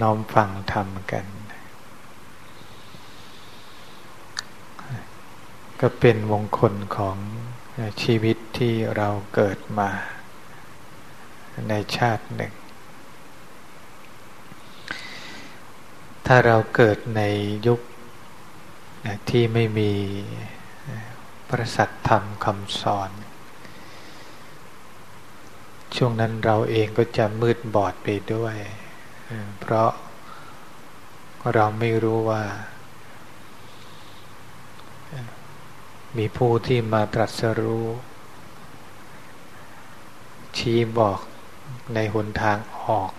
น้อมฟังธรรมกัน ก็เป็นมงคลของชีวิตที่เราเกิดมาในชาติหนึ่ง ถ้าเราเกิดในยุคที่ไม่มีพระสัทธรรมคำสอน ช่วงนั้นเราเองก็จะมืดบอดไปด้วย เพราะเราไม่รู้ว่า มีผู้ที่มาตรัสรู้ ชี้บอกในหนทางออก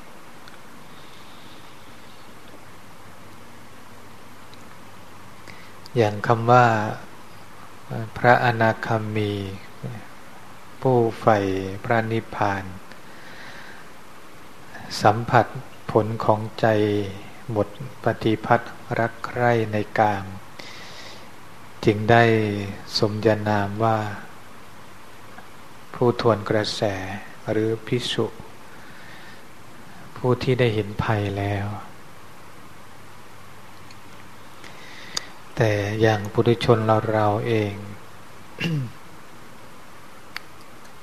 อย่างคำว่าพระอนาคามี ผู้ใฝ่พระนิพพาน สัมผัส ผลของใจหมดปฏิพัทธ์รักใคร่ในกาม จึงได้สมญานามว่า ผู้ทวนกระแสหรือพิสุผู้ที่ได้เห็นภัยแล้ว แต่อย่างปุถุชนเราเราเอง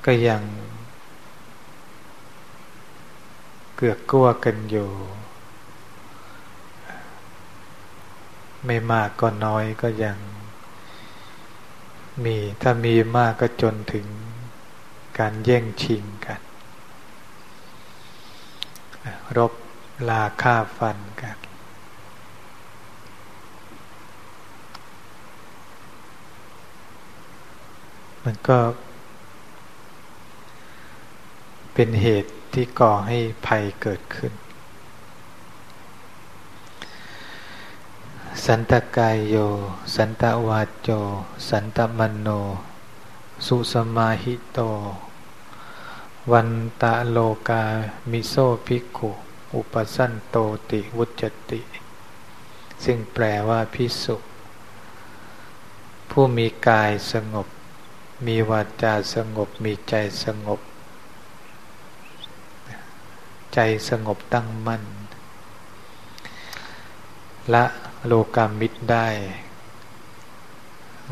ก็ยัง เกือกกลัวกันอยู่ ไม่มากก็น้อยก็ยัง มีถ้ามีมากก็จนถึงการแย่งชิงกัน รบลาฆ่าฟันกัน มันก็เป็นเหตุ ที่ก่อให้ภัยเกิดขึ้น สันตกายโย สันตวาจโจสันตมโน สุสมาหิโต วันตะโลกามิโซภิกขุอุปสันโตติวุจติ ซึ่งแปลว่าพิสุผู้มีกายสงบ มีวาจาสงบ มีใจสงบ ใจสงบตั้งมั่น ละโลกามิตรได้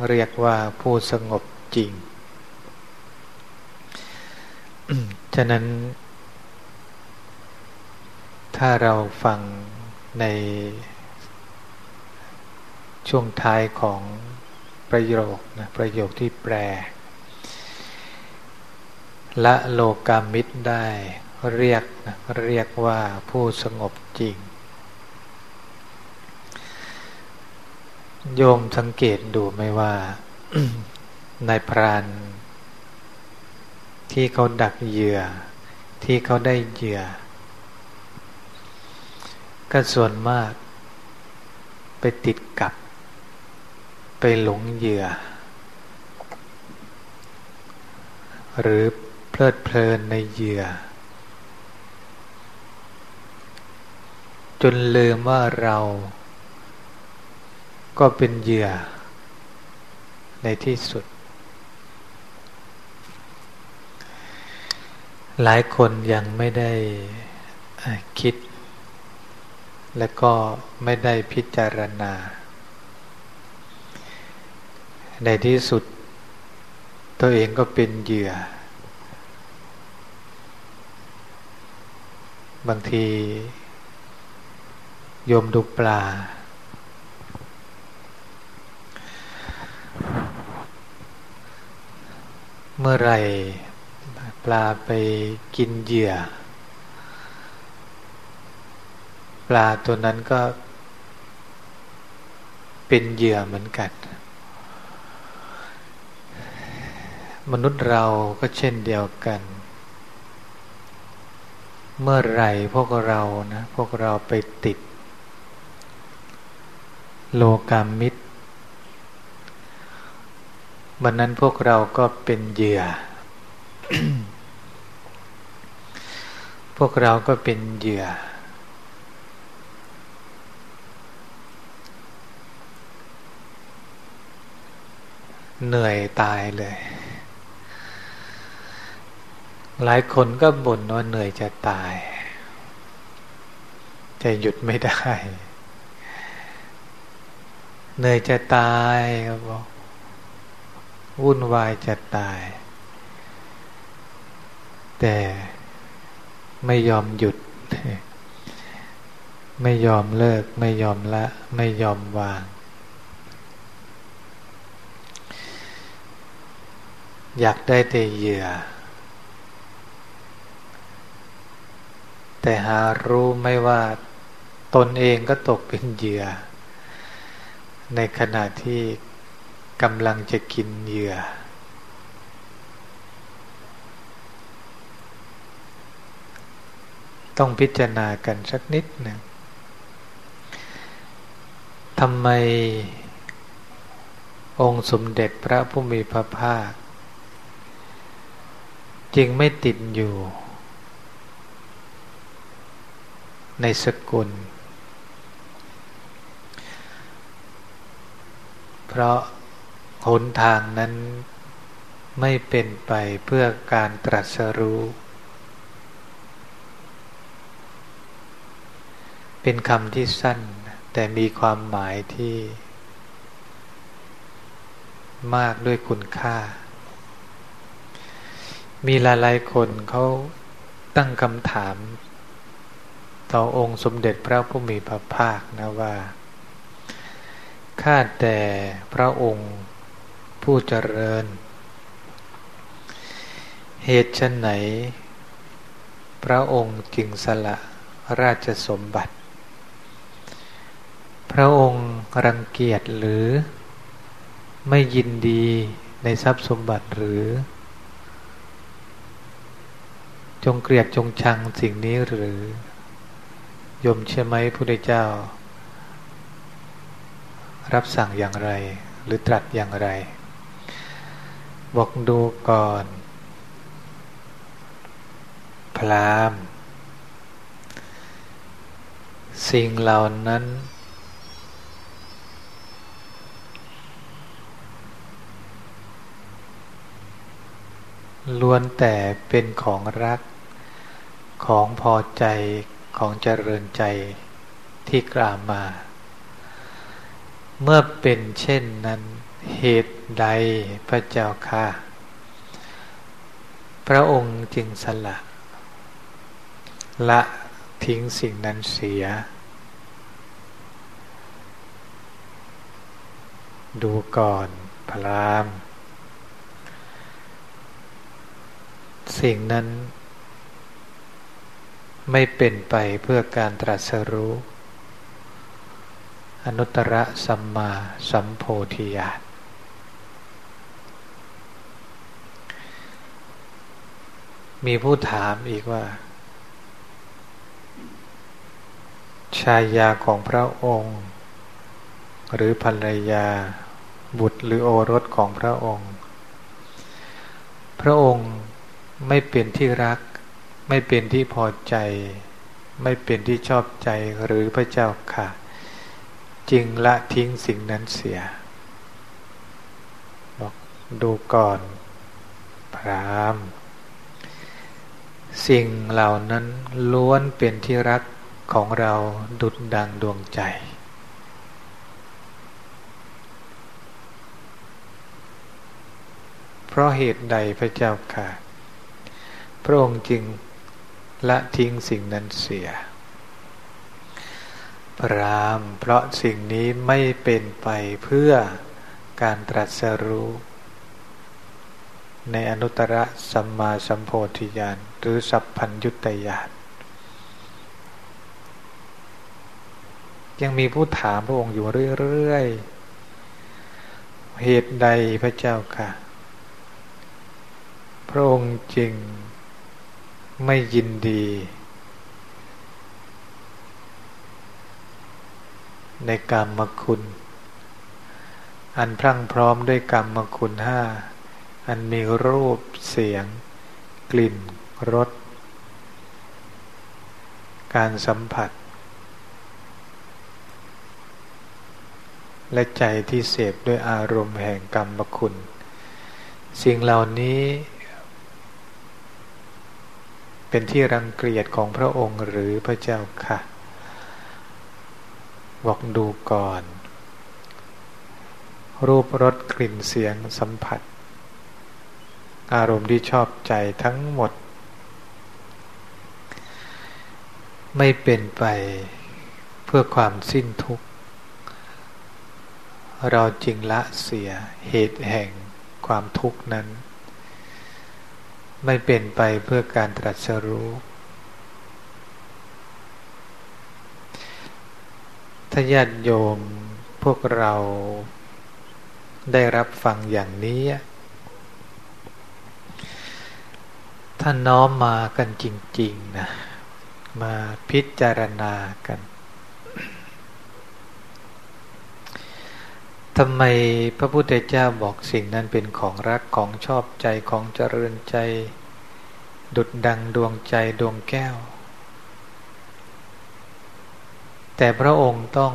เรียกว่าผู้สงบจริง ฉะนั้น ถ้าเราฟังในช่วงท้ายของประโยคนะประโยคที่แปล ละโลกามิตรได้ เรียกนะเรียกว่าผู้สงบจริง โยมสังเกตดูไหมว่าในพรานที่เขาดักเหยื่อ ที่เขาได้เหยื่อ ก็ส่วนมาก ไปติดกับ ไปหลงเหยื่อ หรือเพลิดเพลินในเหยื่อ นลืมว่าเรา ก็เป็นเหยื่อ ในที่สุด หลายคนยังไม่ได้คิด และก็ไม่ได้พิจารณา ในที่สุด ตัวเองก็เป็นเหยื่อบางที โยมดูปลา เมื่อไรปลาไปกินเหยื่อ ปลาตัวนั้นก็เป็นเหยื่อเหมือนกัน มนุษย์เราก็เช่นเดียวกันเมื่อไรพวกเรานะ พวกเราไปติด โลกามิตร วันนั้นพวกเราก็เป็นเหยื่อ พวกเราก็เป็นเหยื่อ เหนื่อยตายเลย หลายคนก็บ่นว่าเหนื่อยจะตายจแต่หยุดไม่ได้ เหนื่อยจะตายครับบอกวุ่นวายจะตาย แต่ไม่ยอมหยุด ไม่ยอมเลิก ไม่ยอมละ ไม่ยอมวาง อยากได้แต่เหยื่อ แต่หารู้ไม่ว่า ตนเองก็ตกเป็นเหยื่อ ในขณะที่กำลังจะกินเหยื่อ ต้องพิจารณากันสักนิดหนึ่งทำไมองค์สมเด็จพระผู้มีพระภาค จึงไม่ติดอยู่ ในสกุล เพ ราะหนทางนั้นไม่เป็นไปเพื่อการตรัสรู้ เป็นคำที่สั้น แต่มีความหมายที่ มากด้วยคุณค่า มีหลายๆคนเขาตั้งคำถาม ต่อองค์สมเด็จพระผู้มีพระภาคนะว่า ข้าแต่พระองค์ผู้เจริญ เหตุชนไหน พระองค์จึงสละราชสมบัติ พระองค์รังเกียจหรือ ไม่ยินดีในทรัพย์สมบัติหรือ จงเกลียดจงชังสิ่งนี้หรือ ยมเชื่อไหมพระพุทธเจ้า รับสั่งอย่างไร หรือตรัสอย่างไร บอกดูก่อน พรามสิ่งเหล่านั้น ล้วนแต่เป็นของรักของพอใจของเจริญใจที่กล่าวมา เมื่อเป็นเช่นนั้น เหตุใดพระเจ้าค่ะ พระองค์จึงสละ ละทิ้งสิ่งนั้นเสีย ดูก่อนพรามสิ่งนั้น ไม่เป็นไปเพื่อการตรัสรู้ อนุตตรสัมมาสัมโพธิญาณมีผู้ถามอีกว่า ชายาของพระองค์ หรือภรรยา บุตรหรือโอรสของพระองค์ พระองค์ไม่เป็นที่รัก ไม่เป็นที่พอใจ ไม่เป็นที่ชอบใจหรือพระเจ้าค่ะ จึงละทิ้งสิ่งนั้นเสีย บอกดูก่อนพรามสิ่งเหล่านั้นล้วนเป็นที่รักของเราดุดดังดวงใจ เพราะเหตุใดพระเจ้าค่ะ พระองค์จึงละทิ้งสิ่งนั้นเสีย ราม เพราะสิ่งนี้ไม่เป็นไปเพื่อการตรัสรู้ ในอนุตตรสัมมาสัมโพธิญาณหรือสัพพัญยุตญาณยังมีผู้ถามพระองค์อยู่เรื่อยๆ เหตุใดพระเจ้าค่ะ พระองค์จึงไม่ยินดี ในกรรมคุณ อันพรั่งพร้อมด้วยกรรมคุณห้าอันมีรูปเสียง กลิ่นรสการสัมผัส และใจที่เสพด้วยอารมณ์แห่งกรรมคุณ สิ่งเหล่านี้ เป็นที่รังเกียจของพระองค์หรือพระเจ้าค่ะ บอกดูก่อน รูปรสกลิ่นเสียงสัมผัส อารมณ์ที่ชอบใจทั้งหมด ไม่เป็นไปเพื่อความสิ้นทุกข์ เราจึงละเสียเหตุแห่งความทุกข์นั้น ไม่เป็นไปเพื่อการตรัสรู้ ถ้าญาติโยมพวกเราได้รับฟังอย่างนี้ถ้านน้อมมากันจริง ๆ นะ มาพิจารณากันทำไมพระพุทธเจ้าบอกสิ่งนั้นเป็นของรักของชอบใจของเจริญใจ ดุดดังดวงใจดวงแก้ว แต่พระองค์ต้อง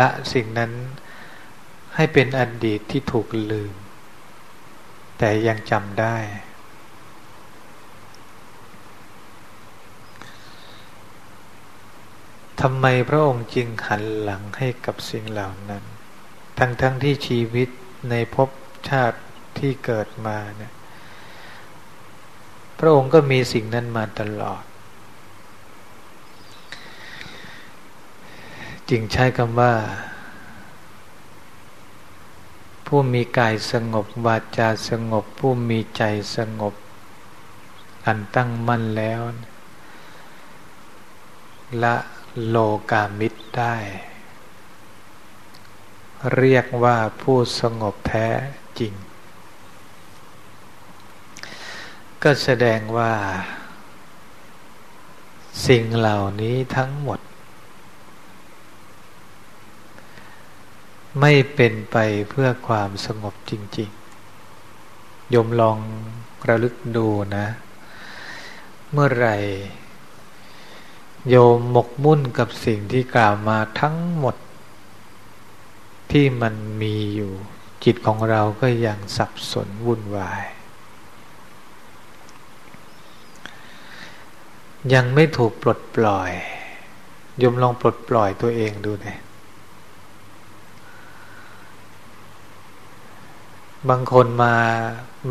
ละสิ่งนั้นให้เป็นอดีตที่ถูกลืม แต่ยังจำได้ ทำไมพระองค์จึงหันหลังให้กับสิ่งเหล่านั้น ทั้งๆทที่ชีวิตในภพชาติที่เกิดมาเนี่ย พระองค์ก็มีสิ่งนั้นมาตลอด จึงใช้คำว่า ผู้มีกายสงบ วาจาสงบ ผู้มีใจสงบ อันตั้งมั่นแล้ว ละโลกามิตรได้ เรียกว่าผู้สงบแท้จริง ก็แสดงว่า สิ่งเหล่านี้ทั้งหมด ไม่เป็นไปเพื่อความสงบจริง ๆ ยมลองระลึกดูนะ เมื่อไหร่ โยมหมกมุ่นกับสิ่งที่กล่าวมาทั้งหมด ที่มันมีอยู่ จิตของเราก็ยังสับสนวุ่นวาย ยังไม่ถูกปลดปล่อยยมลองปลดปล่อยตัวเองดูนะ บางคนมา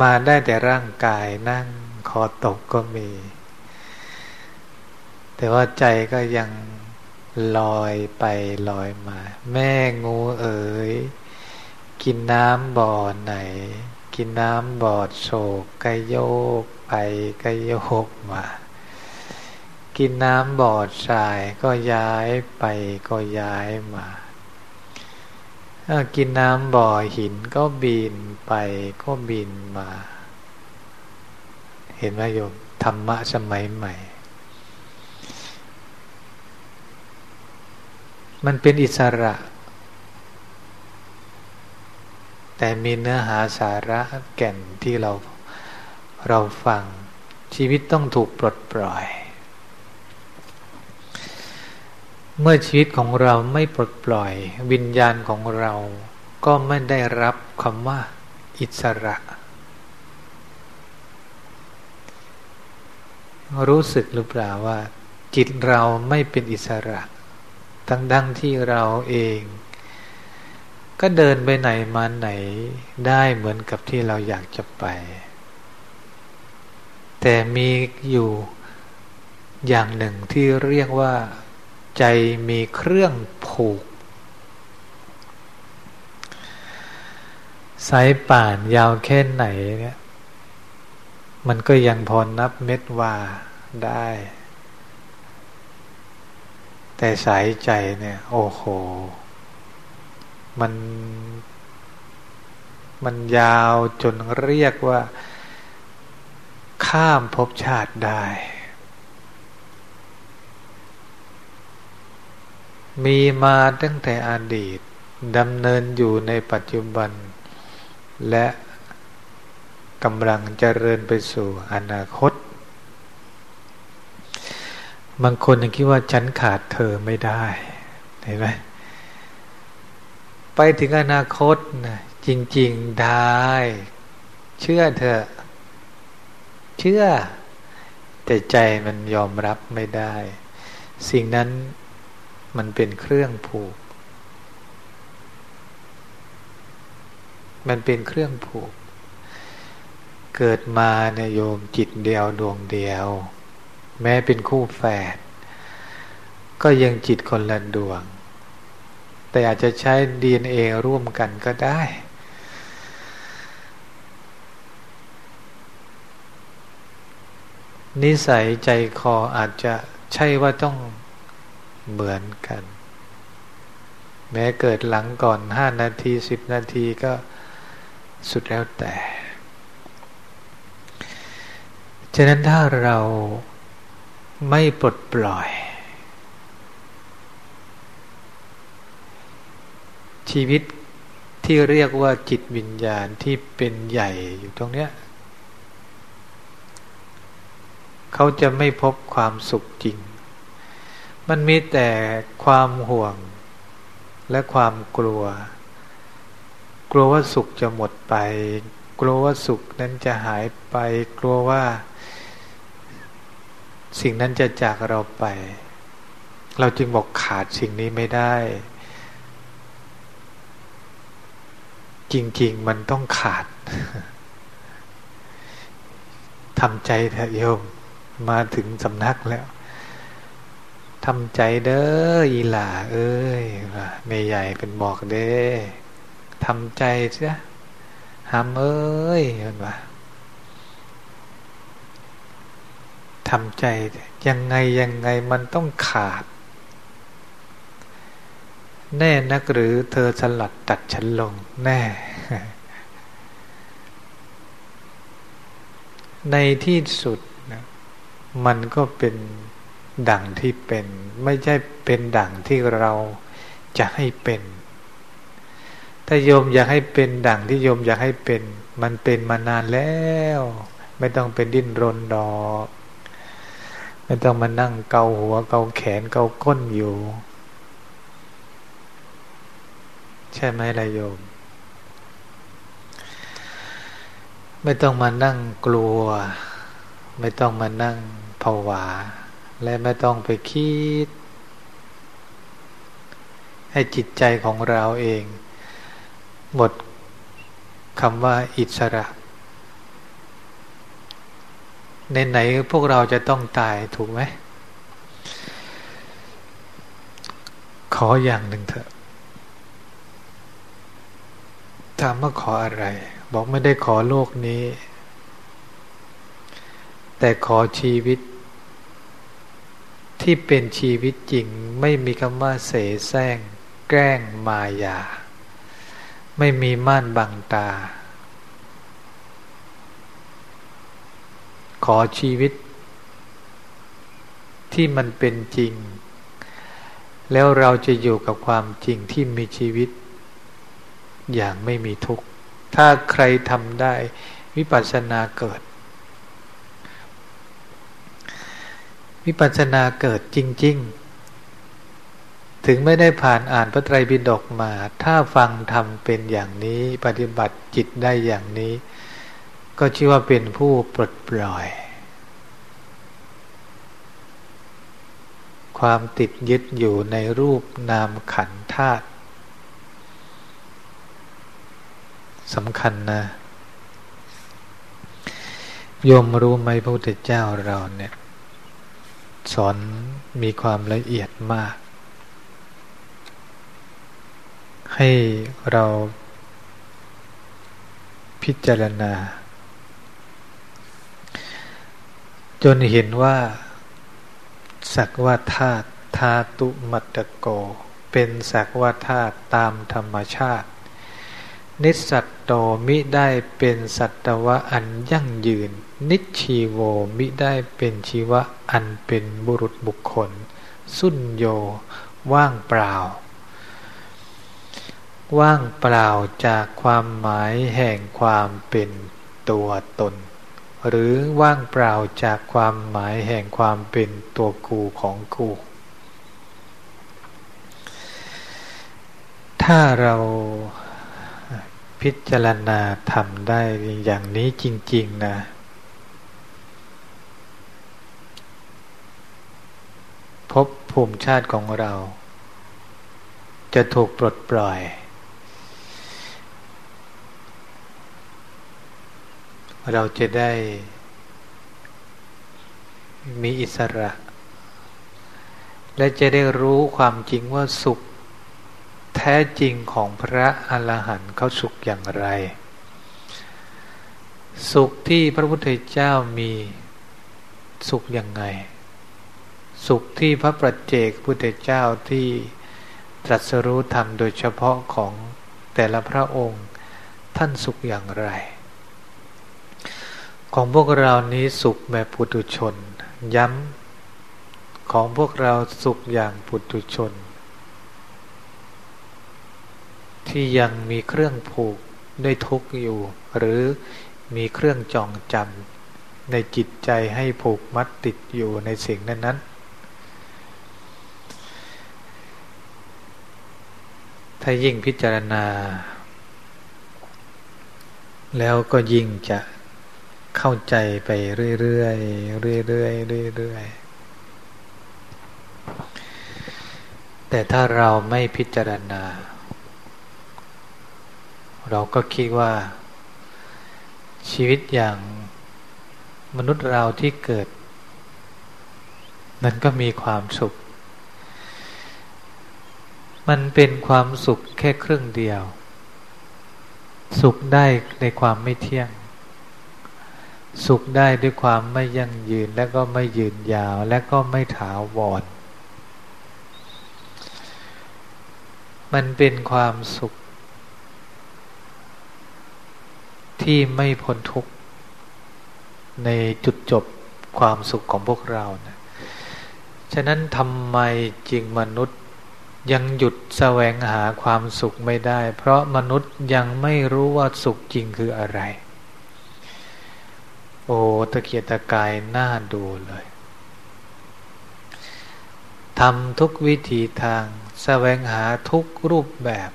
มาได้แต่ร่างกายนั่งคอตกก็มี แต่ว่าใจก็ยังลอยไปลอยมา แม่งูเอ๋ย กินน้ำบ่อไหน กินน้ำบ่อโศกก็โยกไปก็โยกมา กินน้ำบ่อทรายก็ย้ายไปก็ย้ายมา กินน้ำบ่อหินก็บินไปก็บินมา เห็นไหมโยมธรรมะสมัยใหม่ มันเป็นอิสระ แต่มีเนื้อหาสาระแก่นที่เราเราฟังชีวิตต้องถูกปลดปล่อย เมื่อชีวิตของเราไม่ปลดปล่อย วิญญาณของเราก็ไม่ได้รับคำว่าอิสระ รู้สึกหรือเปล่าว่า จิตเราไม่เป็นอิสระ ทั้งดังที่เราเอง ก็เดินไปไหนมาไหนได้เหมือนกับที่เราอยากจะไป แต่มีอยู่อย่างหนึ่งที่เรียกว่า ใจมีเครื่องผูกสายป่านยาวแค่ไหนเนี่ย มันก็ยังพอนับเม็ดว่าได้ แต่สายใจเนี่ย โอ้โห มัน มันยาวจนเรียกว่า ข้ามภพชาติได้ มีมาตั้งแต่อดีตดำเนินอยู่ในปัจจุบัน และกำลังเจริญไปสู่อนาคต บางคนยังคิดว่าฉันขาดเธอไม่ได้เห็นไหมไปถึงอนาคตนะจริง ๆ ได้ เชื่อเธอ เชื่อ แต่ใจมันยอมรับไม่ได้ สิ่งนั้น มันเป็นเครื่องผูก มันเป็นเครื่องผูก เกิดมาในโยมจิตเดียวดวงเดียว แม้เป็นคู่แฝด ก็ยังจิตคนละดวง แต่อาจจะใช้ DNA ร่วมกันก็ได้ นิสัยใจคออาจจะใช่ว่าต้อง เหมือนกัน แม้เกิดหลังก่อนห้านาทีสิบนาทีก็สุดแล้วแต่ ฉะนั้นถ้าเราไม่ปลดปล่อย ชีวิตที่เรียกว่าจิตวิญญาณที่เป็นใหญ่อยู่ตรงเนี้ยเขาจะไม่พบความสุขจริง มันมีแต่ความห่วงและความกลัว กลัวว่าสุขจะหมดไป กลัวว่าสุขนั้นจะหายไป กลัวว่า สิ่งนั้นจะจากเราไป เราจึงบอกขาดสิ่งนี้ไม่ได้ จริง ๆ มันต้องขาดทำใจเถอะโยม มาถึงสำนักแล้ว ทำใจเด้ออีหล่าเอ้ยเมยใหญ่เป็นบอกเด้ทำใจเสียหามเอ้ยเห็นปะทำใจยังไงยังไงมันต้องขาด แน่นักหรือเธอสลัดตัดฉันลงแน่ ในที่สุด มันก็เป็น ดังที่เป็น ไม่ใช่เป็นดังที่เราจะให้เป็น ถ้าโยมอยากให้เป็นดังที่โยมอยากให้เป็น มันเป็นมานานแล้ว ไม่ต้องเป็นดิ้นรนดอกไม่ต้องมานั่งเกาหัวเกาแขนเกาก้นอยู่ ใช่ไหมล่ะโยม ไม่ต้องมานั่งกลัว ไม่ต้องมานั่งภาวา และไม่ต้องไปคิด ให้จิตใจของเราเอง หมดคำว่าอิสระในไหนพวกเราจะต้องตายถูกไหม ขออย่างหนึ่งเถอะถามว่าขออะไร บอกไม่ได้ขอโลกนี้ แต่ขอชีวิต ที่เป็นชีวิตจริงไม่มีคำว่าเสแสร้ง แกล้งมายา ไม่มีม่านบังตา ขอชีวิต ที่มันเป็นจริง แล้วเราจะอยู่กับความจริงที่มีชีวิต อย่างไม่มีทุกข์ ถ้าใครทำได้วิปัสสนาเกิด วิปัสสนาเกิดจริง ๆ ถึงไม่ได้ผ่านอ่านพระไตรปิฎกมา ถ้าฟังทำเป็นอย่างนี้ ปฏิบัติจิตได้อย่างนี้ ก็ชื่อว่าเป็นผู้ปลดปล่อย ความติดยึดอยู่ในรูปนามขันธาตุสำคัญนะโยมรู้ไหมพระพุทธเจ้าเราเนี่ย สอนมีความละเอียดมาก ให้เราพิจารณา จนเห็นว่า สักว่าธาตุธาตุมัตโก เป็นสักว่าธาตุตามธรรมชาติ นิสัตโตมิได้เป็นสัตวะอันยั่งยืน นิชีโวมิได้เป็นชีวะอันเป็นบุรุษบุคคล สุญโย ว่างเปล่า ว่างเปล่าจากความหมายแห่งความเป็นตัวตน หรือว่างเปล่าจากความหมายแห่งความเป็นตัวกูของกู ถ้าเราพิจารณาทำได้อย่างนี้จริง ๆ นะ บภูมิชาติของเรา จะถูกปลดปล่อย เราจะได้มีอิสระ และจะได้รู้ความจริงว่าสุขแท้จริงของพระอรหันต์เขาสุขอย่างไร สุขที่พระพุทธเจ้ามีสุขอย่างไง สุขที่พระประเจกพุทธเจ้าที่ตรัสรู้ธรรมโดยเฉพาะของแต่ละพระองค์ท่านสุขอย่างไร ของพวกเรานี้สุขแบบปุถุชน ย้ำของพวกเราสุขอย่างปุถุชน ที่ยังมีเครื่องผูกด้วยทุกข์อยู่ หรือมีเครื่องจองจำในจิตใจให้ผูกมัดติดอยู่ในสิ่งนั้นนั้ ถ้ายิ่งพิจารณา แล้วก็ยิ่งจะเข้าใจไปเรื่อยๆเรื่อยๆเรื่อยๆแต่ถ้าเราไม่พิจารณา เราก็คิดว่า ชีวิตอย่างมนุษย์เราที่เกิดมันก็มีความสุข มันเป็นความสุขแค่ครึ่งเดียว สุขได้ในความไม่เที่ยง สุขได้ด้วยความไม่ยั่งยืนและก็ไม่ยืนยาวและก็ไม่ถาวร มันเป็นความสุข ที่ไม่พ้นทุกข์ในจุดจบความสุขของพวกเรานะ ฉะนั้นทำไมจริงมนุษย์ ยังหยุดแสวงหาความสุขไม่ได้ เพราะมนุษย์ยังไม่รู้ว่าสุขจริงคืออะไร โอ้ตะเกียตะกายน่าดูเลยทำทุกวิธีทางแสวงหาทุกรูปแบบ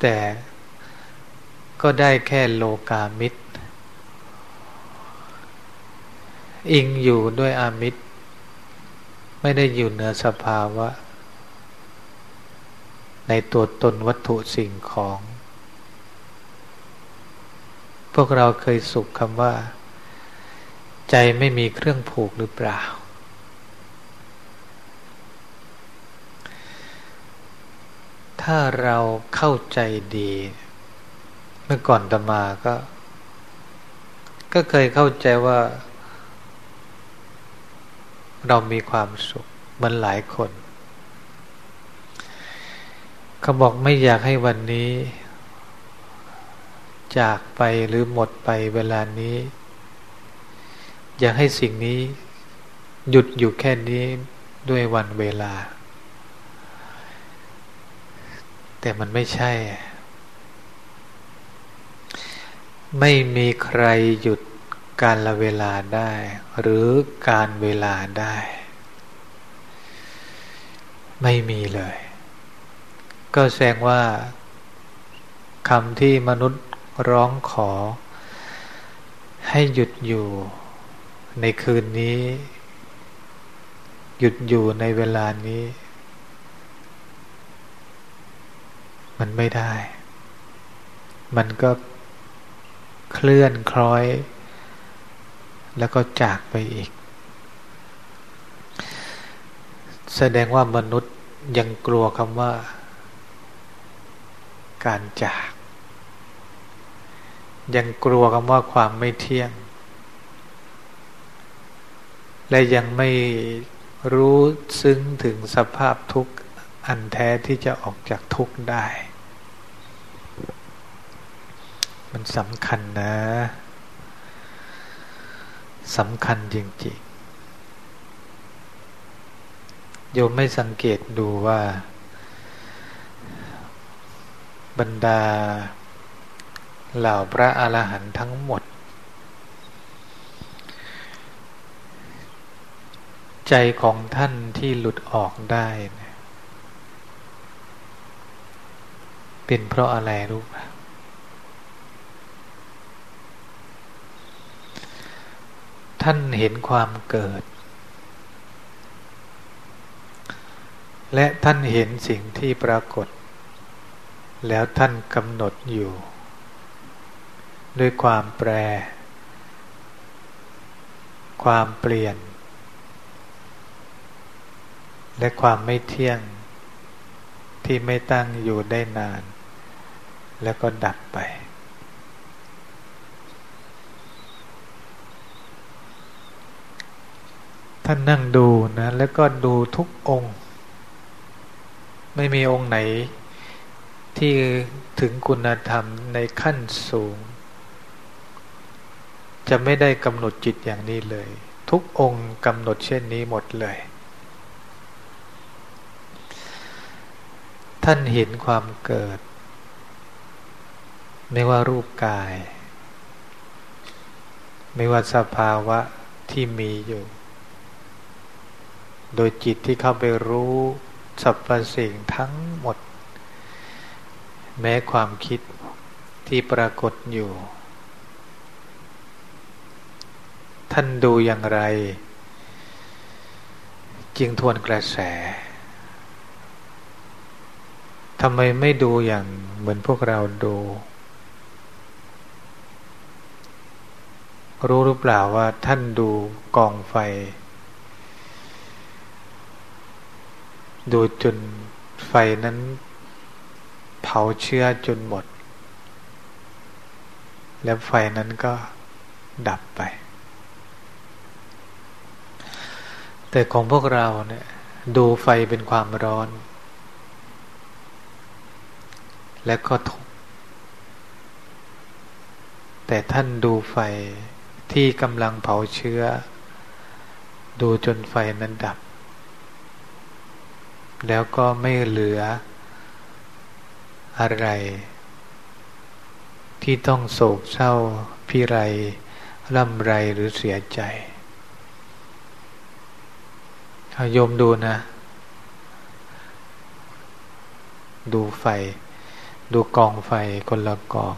แต่ก็ได้แค่โลกามิตร อิงอยู่ด้วยอามิตร ไม่ได้อยู่เหนือสภาวะ ในตัวตนวัตถุสิ่งของ พวกเราเคยสุขคำว่า ใจไม่มีเครื่องผูกหรือเปล่า ถ้าเราเข้าใจดี เมื่อก่อนตมาก็ ก็เคยเข้าใจว่า เรามีความสุขเหมือนหลายคนเขาบอกไม่อยากให้วันนี้ จากไปหรือหมดไปเวลานี้ อยากให้สิ่งนี้ หยุดอยู่แค่นี้ด้วยวันเวลา แต่มันไม่ใช่ ไม่มีใครหยุด การละเวลาได้ หรือการเวลาได้ ไม่มีเลย ก็แสดงว่าคำที่มนุษย์ร้องขอ ให้หยุดอยู่ในคืนนี้ หยุดอยู่ในเวลานี้ มันไม่ได้ มันก็เคลื่อนคล้อย แล้วก็จากไปอีก แสดงว่ามนุษย์ยังกลัวคำว่า การจาก ยังกลัวคำว่าความไม่เที่ยง และยังไม่รู้ซึ้งถึงสภาพทุกข์อันแท้ที่จะออกจากทุกข์ได้ มันสำคัญนะ สำคัญจริงๆ โยมไม่สังเกตดูว่า บรรดา เหล่าพระอรหันต์ทั้งหมด ใจของท่านที่หลุดออกได้ เป็นเพราะอะไรรู้ไหม ท่านเห็นความเกิด และท่านเห็นสิ่งที่ปรากฏ แล้วท่านกำหนดอยู่ ด้วยความแปร ความเปลี่ยน และความไม่เที่ยงที่ไม่ตั้งอยู่ได้นาน แล้วก็ดับไป ท่านนั่งดูนะแล้วก็ดูทุกองค์ ไม่มีองค์ไหน ที่ถึงคุณธรรมในขั้นสูง จะไม่ได้กำหนดจิตอย่างนี้เลย ทุกองค์กำหนดเช่นนี้หมดเลย ท่านเห็นความเกิด ไม่ว่ารูปกาย ไม่ว่าสภาวะที่มีอยู่ โดยจิตที่เข้าไปรู้สรรพสิ่งทั้งหมด แม้ความคิดที่ปรากฏอยู่ ท่านดูอย่างไร จึงทวนกระแสทำไมไม่ดูอย่างเหมือนพวกเราดู รู้หรือเปล่าว่าท่านดูกองไฟ ดูจนไฟนั้น เผาเชื้อจนหมด แล้วไฟนั้นก็ดับไป แต่ของพวกเราเนี่ยดูไฟเป็นความร้อน และก็ทุกแต่ท่านดูไฟที่กำลังเผาเชื้อ ดูจนไฟนั้นดับ แล้วก็ไม่เหลือ อะไร ที่ต้องโศกเศร้าพิไรร่ำไรหรือเสียใจโยมดูนะ ดูไฟ ดูกองไฟคนละกอง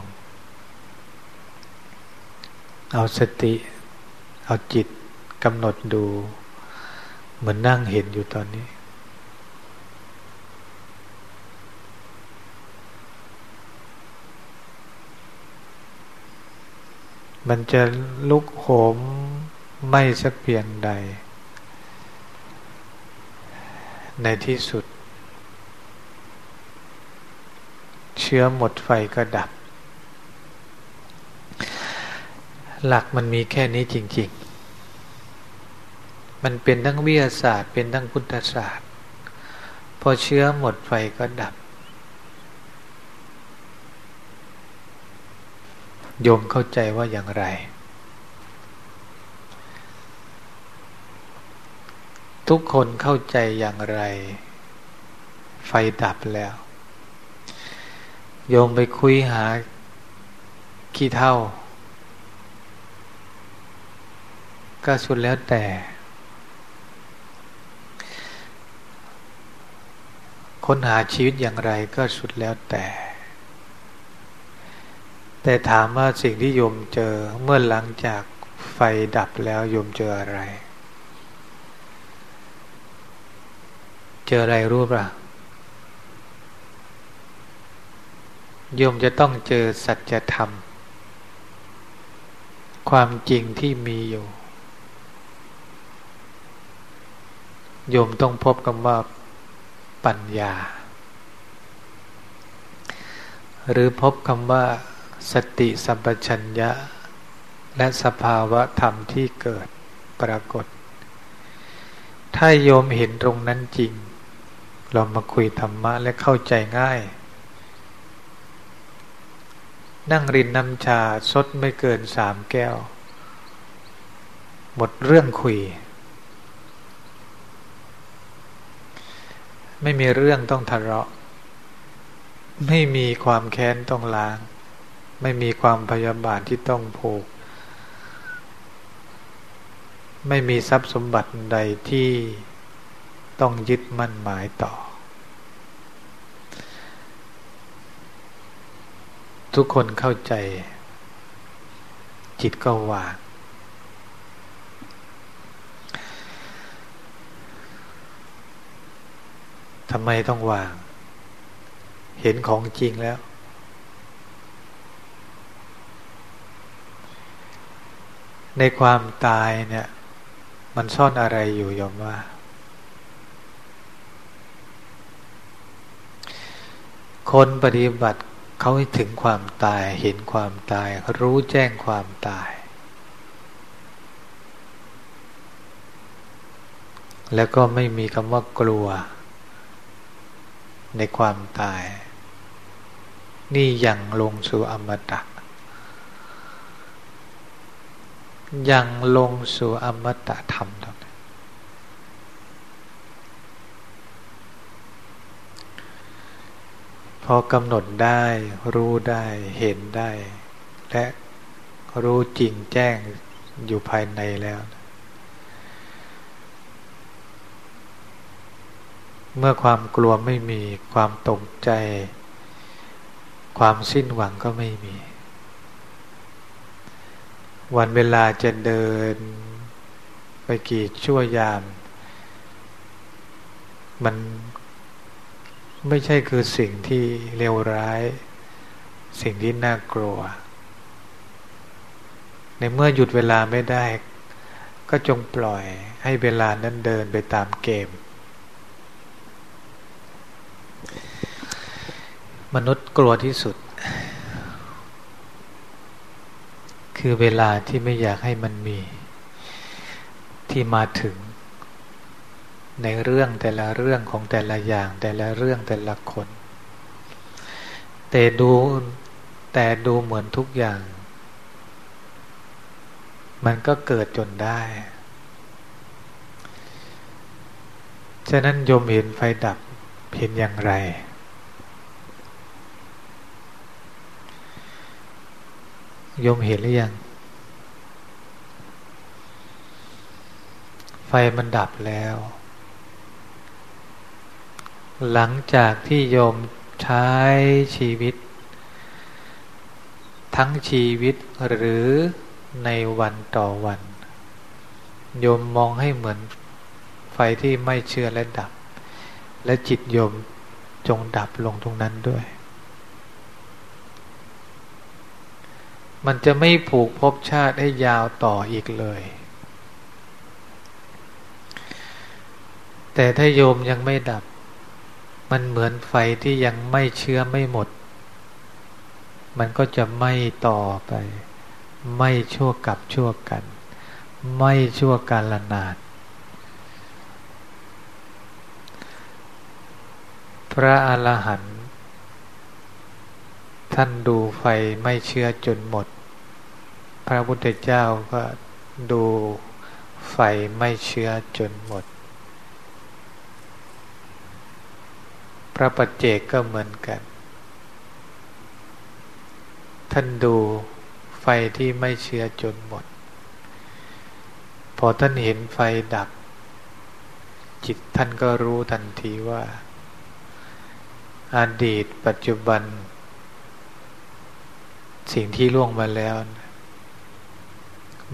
เอาสติ เอาจิตกำหนดดู เหมือนนั่งเห็นอยู่ตอนนี้ มันจะลุกโหมไม่สักเพียงใด ในที่สุด เชื้อหมดไฟก็ดับ หลักมันมีแค่นี้จริง ๆ มันเป็นทั้งวิทยาศาสตร์ เป็นทั้งพุทธศาสตร์ พอเชื้อหมดไฟก็ดับ โยมเข้าใจว่าอย่างไร ทุกคนเข้าใจอย่างไร ไฟดับแล้ว โยมไปคุยหาขี้เท่า ก็สุดแล้วแต่ ค้นหาชีวิตอย่างไรก็สุดแล้วแต่ แต่ถามว่าสิ่งที่โยมเจอเมื่อหลังจากไฟดับแล้วโยมเจออะไร เจออะไรรู้ป่ะโยมจะต้องเจอสัจธรรม ความจริงที่มีอยู่โยมต้องพบคำว่าปัญญา หรือพบคำว่า สติสัมปชัญญะ และสภาวะธรรมที่เกิดปรากฏ ถ้าโยมเห็นตรงนั้นจริง เรามาคุยธรรมะและเข้าใจง่าย นั่งรินน้ำชาซดไม่เกินสามแก้ว หมดเรื่องคุย ไม่มีเรื่องต้องทะเลาะ ไม่มีความแค้นต้องล้าง ไม่มีความพยาบาทที่ต้องผูก ไม่มีทรัพย์สมบัติใดที่ต้องยึดมั่นหมายต่อ ทุกคนเข้าใจ จิตก็วางททำไมต้องวาง เห็นของจริงแล้ว ในความตายเนี่ย มันซ่อนอะไรอยู่ยอมว่า คนปฏิบัติเขาถึงความตายเห็นความตาย รู้แจ้งความตาย แล้วก็ไม่มีคำว่ากลัว ในความตาย นี่ยังลงสู่อมตะ ยังลงสู่อมตะธรรมตรงนี้พอกำหนดได้ รู้ได้เห็นได้ และรู้จริงแจ้งอยู่ภายในแล้ว เมื่อความกลัวไม่มีความตกใจ ความสิ้นหวังก็ไม่มี วันเวลาจะเดิน ไปกี่ชั่วยาม มันไม่ใช่คือสิ่งที่เลวร้าย สิ่งที่น่ากลัว ในเมื่อหยุดเวลาไม่ได้ ก็จงปล่อยให้เวลานั้นเดินไปตามเกม มนุษย์กลัวที่สุด คือเวลาที่ไม่อยากให้มันมี ที่มาถึง ในเรื่องแต่ละเรื่องของแต่ละอย่าง แต่ละเรื่องแต่ละคน แต่ดูแต่ดูเหมือนทุกอย่าง มันก็เกิดจนได้ ฉะนั้นโยมเห็นไฟดับเห็นอย่างไร โยมเห็นหรือยัง ไฟมันดับแล้ว หลังจากที่โยมใช้ชีวิต ทั้งชีวิตหรือในวันต่อวัน โยมมองให้เหมือนไฟที่ไม่เชื่อและดับ และจิตโยมจงดับลงตรงนั้นด้วย มันจะไม่ผูกภพชาติให้ยาวต่ออีกเลย แต่ถ้าโยมยังไม่ดับ มันเหมือนไฟที่ยังไม่เชื้อไม่หมด มันก็จะไม่ต่อไป ไม่ชั่วกับชั่วกัน ไม่ชั่วการละนานพระอรหันต์ท่านดูไฟไม่เชื้อจนหมด พระพุทธเจ้าก็ดูไฟไม่เชื้อจนหมด พระปัจเจกก็เหมือนกัน ท่านดูไฟที่ไม่เชื้อจนหมด พอท่านเห็นไฟดับ จิตท่านก็รู้ทันทีว่า อดีตปัจจุบัน สิ่งที่ล่วงมาแล้ว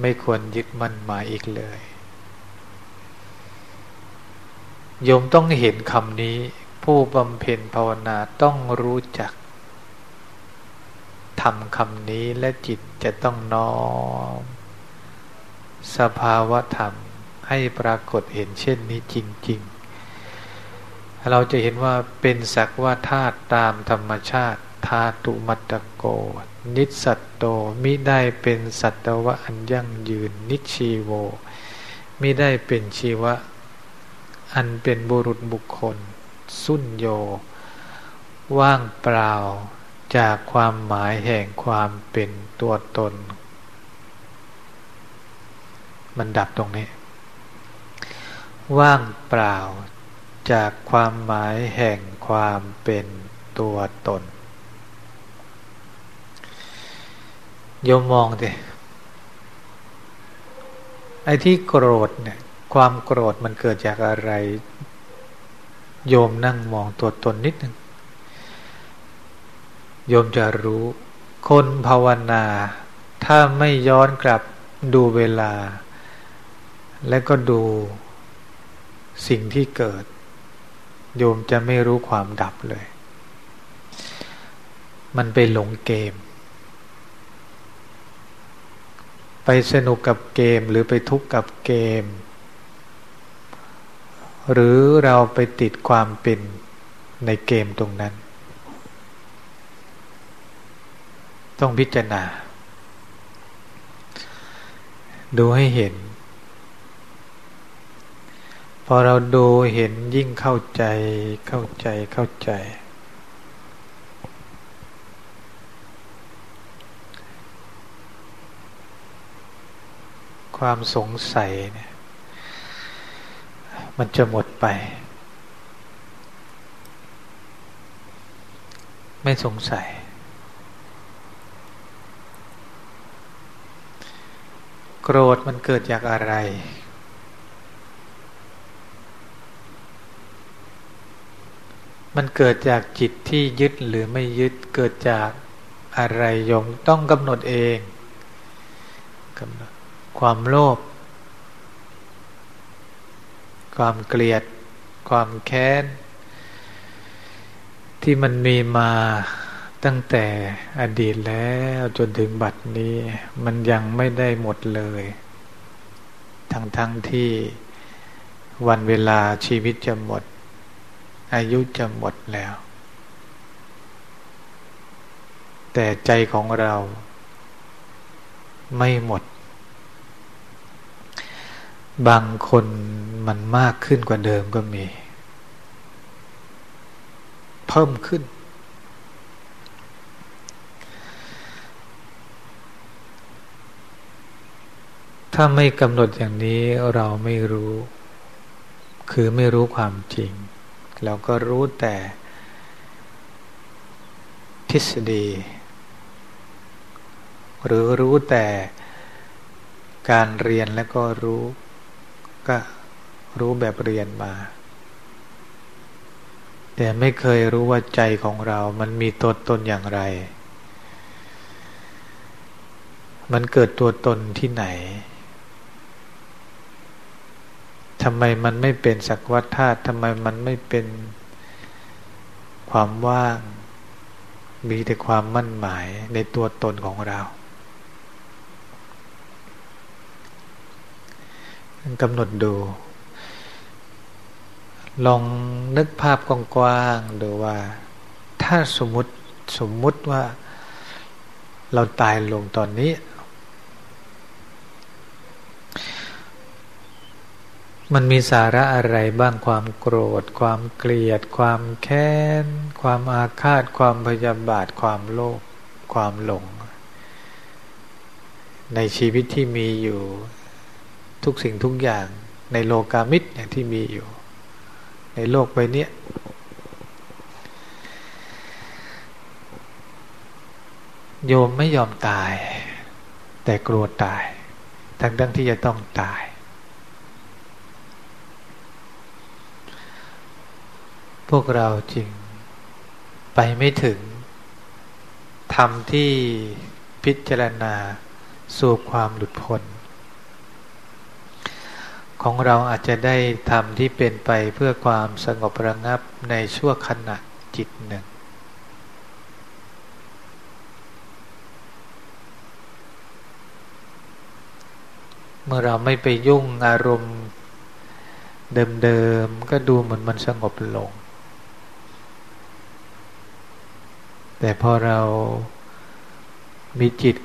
ไม่ควรยึดมั่นมาอีกเลย โยมต้องเห็นคำนี้ ผู้บำเพ็ญภาวนาต้องรู้จักทำคำนี้และจิตจะต้องน้อม สภาวะธรรมให้ปรากฏเห็นเช่นนี้จริง ๆ เราจะเห็นว่าเป็นสักว่าธาตุตามธรรมชาติธาตุมัตโก นิสัตโตมิได้เป็นสัตวะอันยั่งยืน นิชีโวมิได้เป็นชีวะ อันเป็นบุรุษบุคคล สุญโย ว่างเปล่าจากความหมายแห่งความเป็นตัวตน มันดับตรงนี้ ว่างเปล่าจากความหมายแห่งความเป็นตัวตน โยมมองดิไอ้ที่โกรธเนี่ย ความโกรธมันเกิดจากอะไร โยมนั่งมองตัวตนนิดหนึ่งโยมจะรู้ คนภาวนา ถ้าไม่ย้อนกลับดูเวลา และก็ดูสิ่งที่เกิด โยมจะไม่รู้ความดับเลย มันไปหลงเกม ไปสนุกกับเกมหรือไปทุกข์กับเกม หรือเราไปติดความเป็นในเกมตรงนั้น ต้องพิจารณา ดูให้เห็น พอเราดูเห็นยิ่งเข้าใจเข้าใจเข้าใจ ความสงสัยเนี่ย มันจะหมดไป ไม่สงสัย โกรธมันเกิดจากอะไร มันเกิดจากจิตที่ยึดหรือไม่ยึดเกิดจากอะไรยมต้องกำหนดเอง ความโลภความเกลียด ความแค้น ที่มันมีมาตั้งแต่อดีตแล้วจนถึงบัดนี้ มันยังไม่ได้หมดเลย ทั้งทั้งที่วันเวลาชีวิตจะหมด อายุจะหมดแล้ว แต่ใจของเราไม่หมด บางคนมันมากขึ้นกว่าเดิมก็มี เพิ่มขึ้น ถ้าไม่กำหนดอย่างนี้เราไม่รู้ คือไม่รู้ความจริง เราก็รู้แต่ทฤษฎี หรือรู้แต่การเรียนแล้วก็รู้ ก็รู้แบบเรียนมา แต่ไม่เคยรู้ว่าใจของเรา มันมีตัวตนอย่างไร มันเกิดตัวตนที่ไหนทำไมมันไม่เป็นสักวัฏธาตุทำไมมันไม่เป็นความว่าง มีแต่ความมั่นหมายในตัวตนของเรา กำหนดดู ลองนึกภาพกว้างๆดูว่า ถ้าสมมติสมมติว่า เราตายลงตอนนี้ มันมีสาระอะไรบ้างความโกรธ ความเกลียด ความแค้น ความอาฆาต ความพยาบาท ความโลภความหลง ในชีวิตที่มีอยู่ ทุกสิ่งทุกอย่างในโลกามิตรอย่างที่มีอยู่ ในโลกใบนี้โยมไม่ยอมตาย แต่กลัวตายทั้งทั้งที่จะต้องตาย พวกเราจริงไปไม่ถึงทำที่พิจารณาสู่ความหลุดพ้น ของเราอาจจะได้ทำที่เป็นไปเพื่อความสงบระงับในชั่วขณะจิตหนึ่ง เมื่อเราไม่ไปยุ่งอารมณ์เดิมๆก็ดูเหมือนมันสงบลง แต่พอเรามีจิต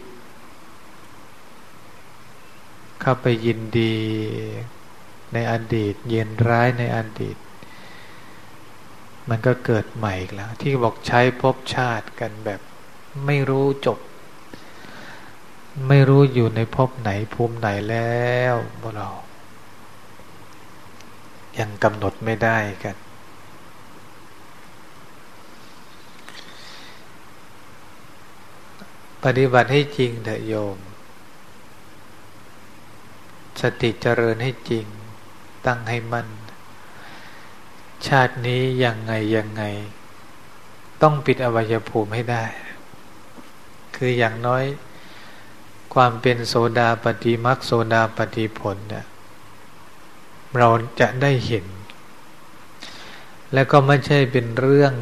เข้าไปยินดี ในอดีต เย็นร้ายในอดีต มันก็เกิดใหม่อีกแล้ว ที่บอกใช้พบชาติกันแบบไม่รู้จบ ไม่รู้อยู่ในภพไหนภูมิไหนแล้วพวกเรา ยังกำหนดไม่ได้กันปฏิบัติให้จริงเถอะโยม สติเจริญให้จริง ตั้งให้มั่น ชาตินี้ยังไงยังไง ต้องปิดอวัยภูมิให้ได้ คืออย่างน้อยความเป็นโสดาปฏิมักโสดาปฏิผลเนี่ยเราจะได้เห็น แล้วก็ไม่ใช่เป็นเรื่อง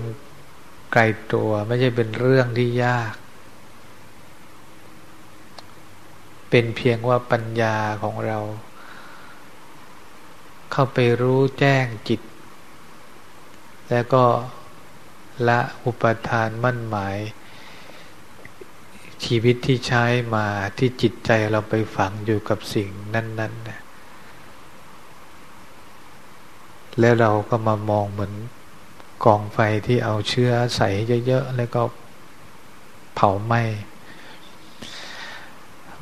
ไกลตัว ไม่ใช่เป็นเรื่องที่ยาก เป็นเพียงว่าปัญญาของเรา เข้าไปรู้แจ้งจิต แล้วก็ละอุปทานมั่นหมาย ชีวิตที่ใช้มาที่จิตใจเราไปฝังอยู่กับสิ่งนั้นๆนะแล้วเราก็มามองเหมือนกองไฟที่เอาเชื้อใส่เยอะๆ แล้วก็เผาไหม้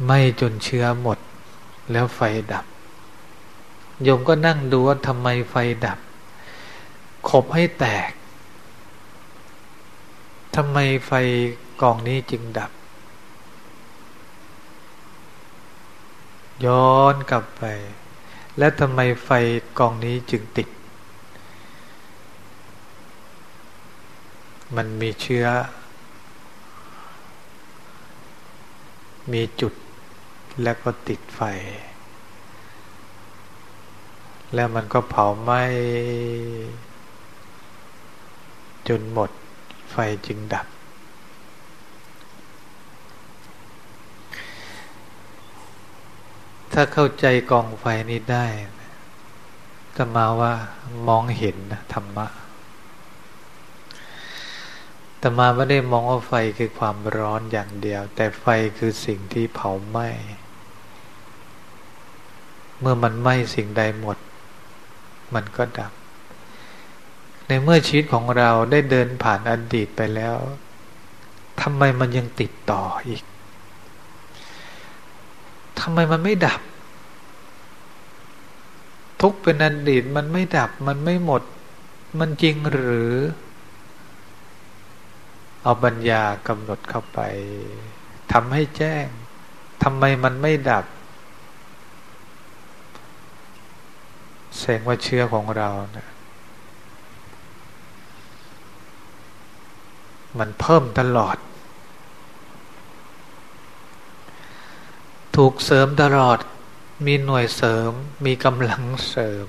ไหม้จนเชื้อหมด แล้วไฟดับ โยมก็นั่งดูว่าทำไมไฟดับ ขบให้แตกทำไมไฟกองนี้จึงดับ ย้อนกลับไป และทำไมไฟกองนี้จึงติด มันมีเชื้อ มีจุดแล้วก็ติดไฟ แล้วมันก็เผาไหม้จนหมดไฟจึงดับ ถ้าเข้าใจกองไฟนี้ได้จะมาว่ามองเห็นธรรมะแต่มาไม่ได้มองว่าไฟคือความร้อนอย่างเดียว แต่ไฟคือสิ่งที่เผาไหม้ เมื่อมันไหม้สิ่งใดหมด มันก็ดับ ในเมื่อชีวิตของเราได้เดินผ่านอดีตไปแล้วทำไมมันยังติดต่ออีกทำไมมันไม่ดับ ทุกเป็นอดีตมันไม่ดับมันไม่หมด มันจริงหรือ เอาปัญญากำหนดเข้าไปทำให้แจ้งทำไมมันไม่ดับ แสงว่าเชื้อของเราเนะมันเพิ่มตลอด ถูกเสริมตลอด มีหน่วยเสริม มีกำลังเสริม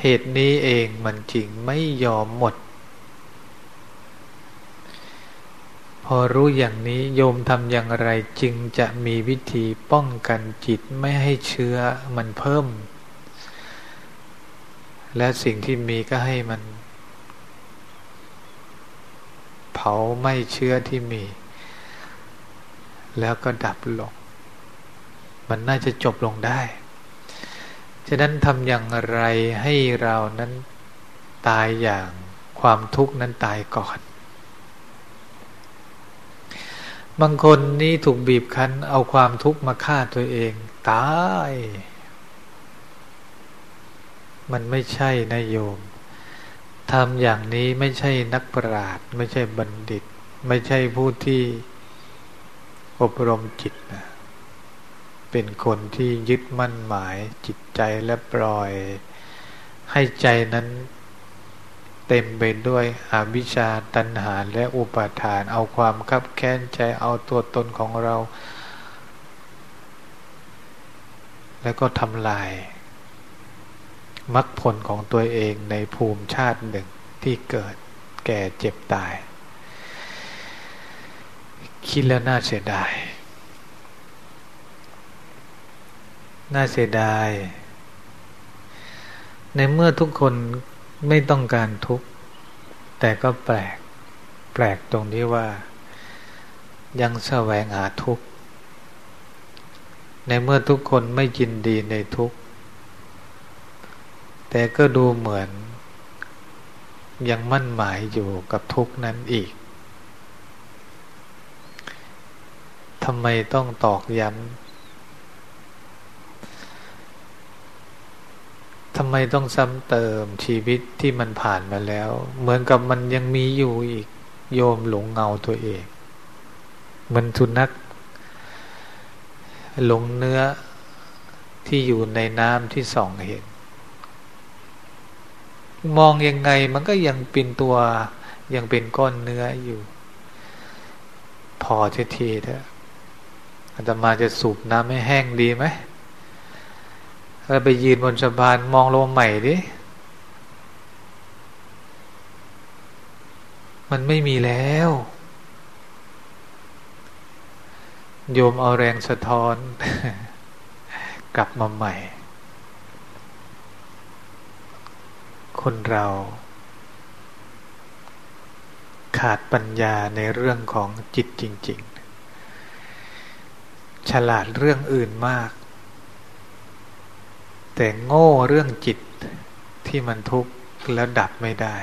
เหตุนี้เองมันจริงไม่ยอมหมดพ อรู้อย่างนี้โยมทำอย่างไรจึงจะมีวิธีป้องกันจิตไม่ให้เชื้อมันเพิ่ม และสิ่งที่มีก็ให้มัน เผาไม่เชื้อที่มี แล้วก็ดับลง มันน่าจะจบลงได้ ฉะนั้นทำอย่างไรให้เรานั้นตายอย่างความทุกข์นั้นตายก่อน บางคนนี่ถูกบีบคั้น เอาความทุกข์มาฆ่าตัวเอง ตาย มันไม่ใช่นะโยมทำอย่างนี้ไม่ใช่นักปราชญ์ไม่ใช่บัณฑิต ไม่ใช่ผู้ที่อบรมจิตนะเป็นคนที่ยึดมั่นหมายจิตใจและปล่อย ให้ใจนั้น เต็มไปด้วยอวิชชาตัณหาและอุปาทาน เอาความคับแค้นใจเอาตัวตนของเรา แล้วก็ทำลายมรรคผลของตัวเองในภูมิชาติหนึ่งที่เกิดแก่เจ็บตาย คิดแล้วน่าเสียดาย น่าเสียดาย ในเมื่อทุกคน ไม่ต้องการทุกข์ แต่ก็แปลก แปลกตรงที่ว่า ยังแสวงหาทุกข์ ในเมื่อทุกคนไม่ยินดีในทุกข์ แต่ก็ดูเหมือน ยังมั่นหมายอยู่กับทุกข์นั้นอีกทำไมต้องตอกย้ำำไมต้องซ้ำเติมชีวิตที่มันผ่านมาแล้ว เหมือนกับมันยังมีอยู่อีกโยมหลงเงาตัวเองเหมือนทุนักหลงเนื้อที่อยู่ในน้ำที่ส่องเห็น มองยังไงมันก็ยังเป็นตัวยังเป็นก้อนเนื้ออยู่ พอเทีเถอะอาตมาจะสูบน้ำให้แห้งดีไหม เราไปยืนบนสะพานมองลงใหม่ดิ มันไม่มีแล้ว โยมเอาแรงสะท้อน กลับมาใหม่ คนเรา ขาดปัญญาในเรื่องของจิตจริง ๆ ฉลาดเรื่องอื่นมาก แต่โง่เรื่องจิตที่มันทุกข์แล้วดับไม่ได้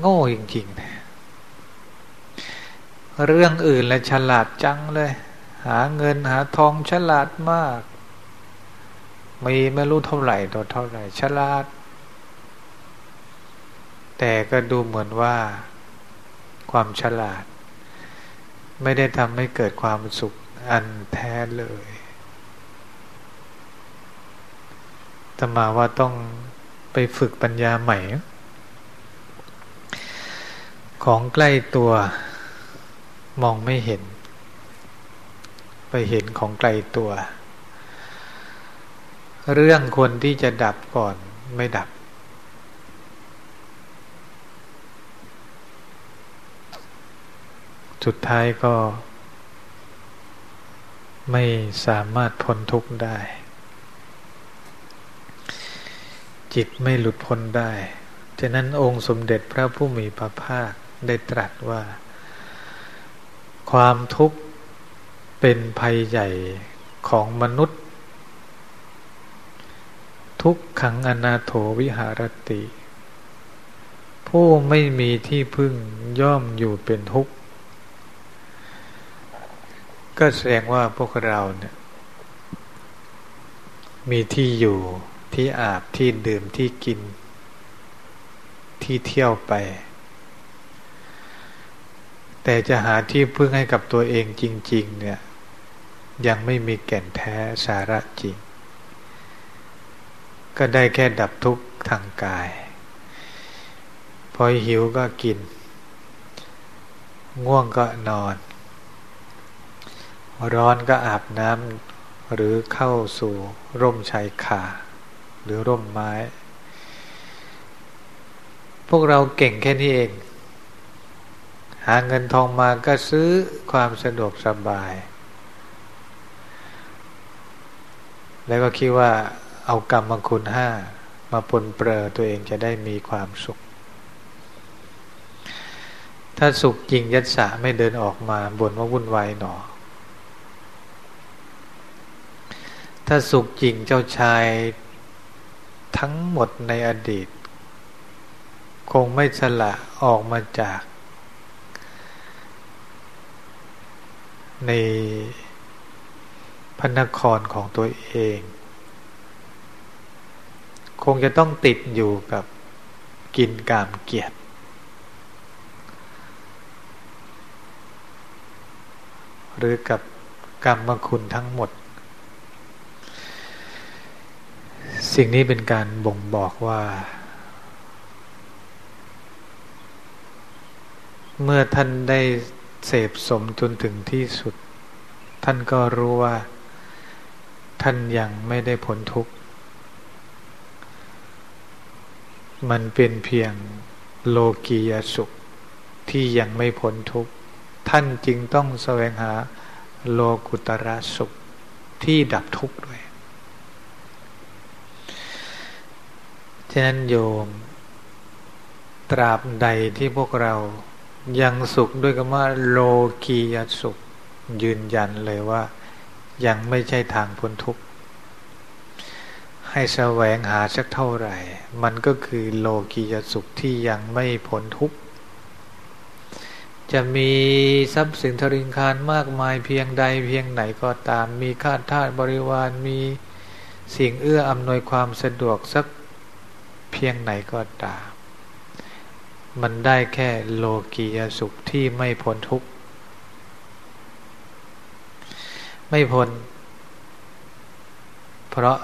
โง่จริงๆเรื่องอื่นและฉลาดจังเลย หาเงินหาทองฉลาดมาก มีไม่รู้เท่าไหร่ตัวเท่าไหร่ ฉลาด แต่ก็ดูเหมือนว่า ความฉลาด ไม่ได้ทำให้เกิดความสุขอันแท้เลยต มาว่าต้องไปฝึกปัญญาใหม่ ของใกล้ตัวมองไม่เห็น ไปเห็นของไกลตัว เรื่องคนที่จะดับก่อนไม่ดับ สุดท้ายก็ไม่สามารถพ้นทุกข์ได้ จิตไม่หลุดพ้นได้ ฉะนั้นองค์สมเด็จพระผู้มีพระภาคได้ตรัสว่า ความทุกข์เป็นภัยใหญ่ของมนุษย์ ทุกขังอนาโถวิหารติ ผู้ไม่มีที่พึ่งย่อมอยู่เป็นทุกข์ ก็แสดงว่าพวกเราเนี่ยมีที่อยู่ ที่อาบที่ดื่มที่กิน ที่เที่ยวไป แต่จะหาที่พึ่งให้กับตัวเองจริง ๆ เนี่ย ยังไม่มีแก่นแท้สาระจริง ก็ได้แค่ดับทุกข์ทางกาย พอหิวก็กิน ง่วงก็นอน ร้อนก็อาบน้ำหรือเข้าสู่ร่มชายคา หรือร่มไม้ พวกเราเก่งแค่นี้เอง หาเงินทองมาก็ซื้อความสะดวกสบาย แล้วก็คิดว่าเอากรรมมาคุณห้ามาปนเปื้อตัวเองจะได้มีความสุข ถ้าสุขจริงยัตสะไม่เดินออกมาบ่นว่าวุ่นวายหนอ ถ้าสุขจริงเจ้าชาย ทั้งหมดในอดีต คงไม่สละออกมาจาก ในพระนครของตัวเอง คงจะต้องติดอยู่กับกินกามเกียรติหรือกับกรรมคุณทั้งหมด สิ่งนี้เป็นการบ่งบอกว่า เมื่อท่านได้เสพสมจนถึงที่สุด ท่านก็รู้ว่า ท่านยังไม่ได้พ้นทุกข์ มันเป็นเพียงโลกียสุขที่ยังไม่พ้นทุกข์ ท่านจึงต้องแสวงหาโลกุตระสุขที่ดับทุกข์ด้วย ฉะนั้นโยม ตราบใดที่พวกเรายังสุขด้วยกับว่าโลกียสุข ยืนยันเลยว่า ยังไม่ใช่ทางพ้นทุกข์ ให้แสวงหาสักเท่าไหร่ มันก็คือโลกียสุขที่ยังไม่พ้นทุกข์ จะมีทรัพย์สินทริงคารมากมายเพียงใดเพียงไหนก็ตาม มีข้าทาสบริวารมีสิ่งเอื้ออำนวยความสะดวกสัก เพียงไหนก็ตาม มันได้แค่โลกียสุขที่ไม่พ้นทุกข์ ไม่พ้น เพราะ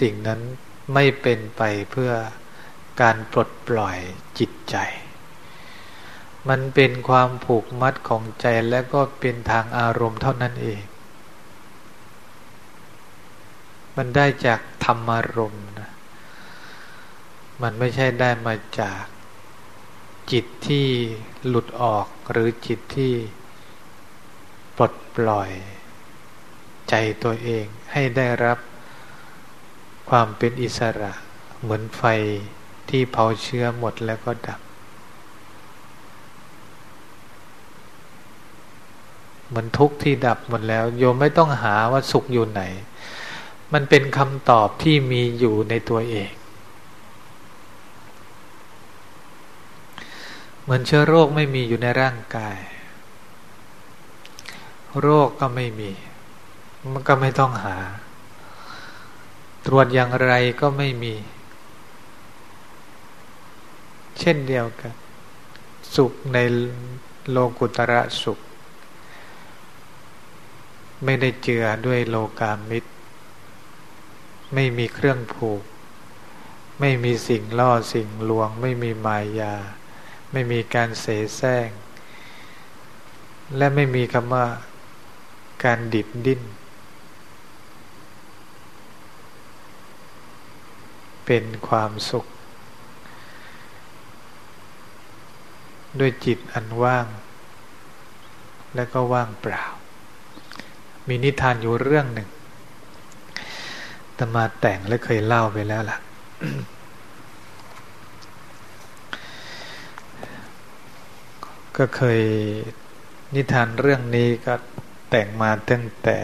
สิ่งนั้นไม่เป็นไปเพื่อการปลดปล่อยจิตใจ มันเป็นความผูกมัดของใจและก็เป็นทางอารมณ์เท่านั้นเอง มันได้จากธรรมารมณ์ มันไม่ใช่ได้มาจากจิตที่หลุดออกหรือจิตที่ปลดปล่อยใจตัวเองให้ได้รับความเป็นอิสระเหมือนไฟที่เผาเชื้อหมดแล้วก็ดับ เหมือนทุกข์ที่ดับหมดแล้ว โยมไม่ต้องหาว่าสุขอยู่ไหน มันเป็นคำตอบที่มีอยู่ในตัวเอง เหมือนเชื้อโรคไม่มีอยู่ในร่างกาย โรคก็ไม่มี มันก็ไม่ต้องหา ตรวจอย่างไรก็ไม่มี เช่นเดียวกัน สุขในโลกุตระสุข ไม่ได้เจือด้วยโลกามิตร ไม่มีเครื่องผูก ไม่มีสิ่งล่อสิ่งลวง ไม่มีมายา ไม่มีการเสแสร้ง และไม่มีคำว่าการดิดดิ้น เป็นความสุข ด้วยจิตอันว่าง และก็ว่างเปล่า มีนิทานอยู่เรื่องหนึ่งตมาแต่งและเคยเล่าไปแล้วล่ะ ก็เคยนิทานเรื่องนี้ก็แต่งมาตั้งแต่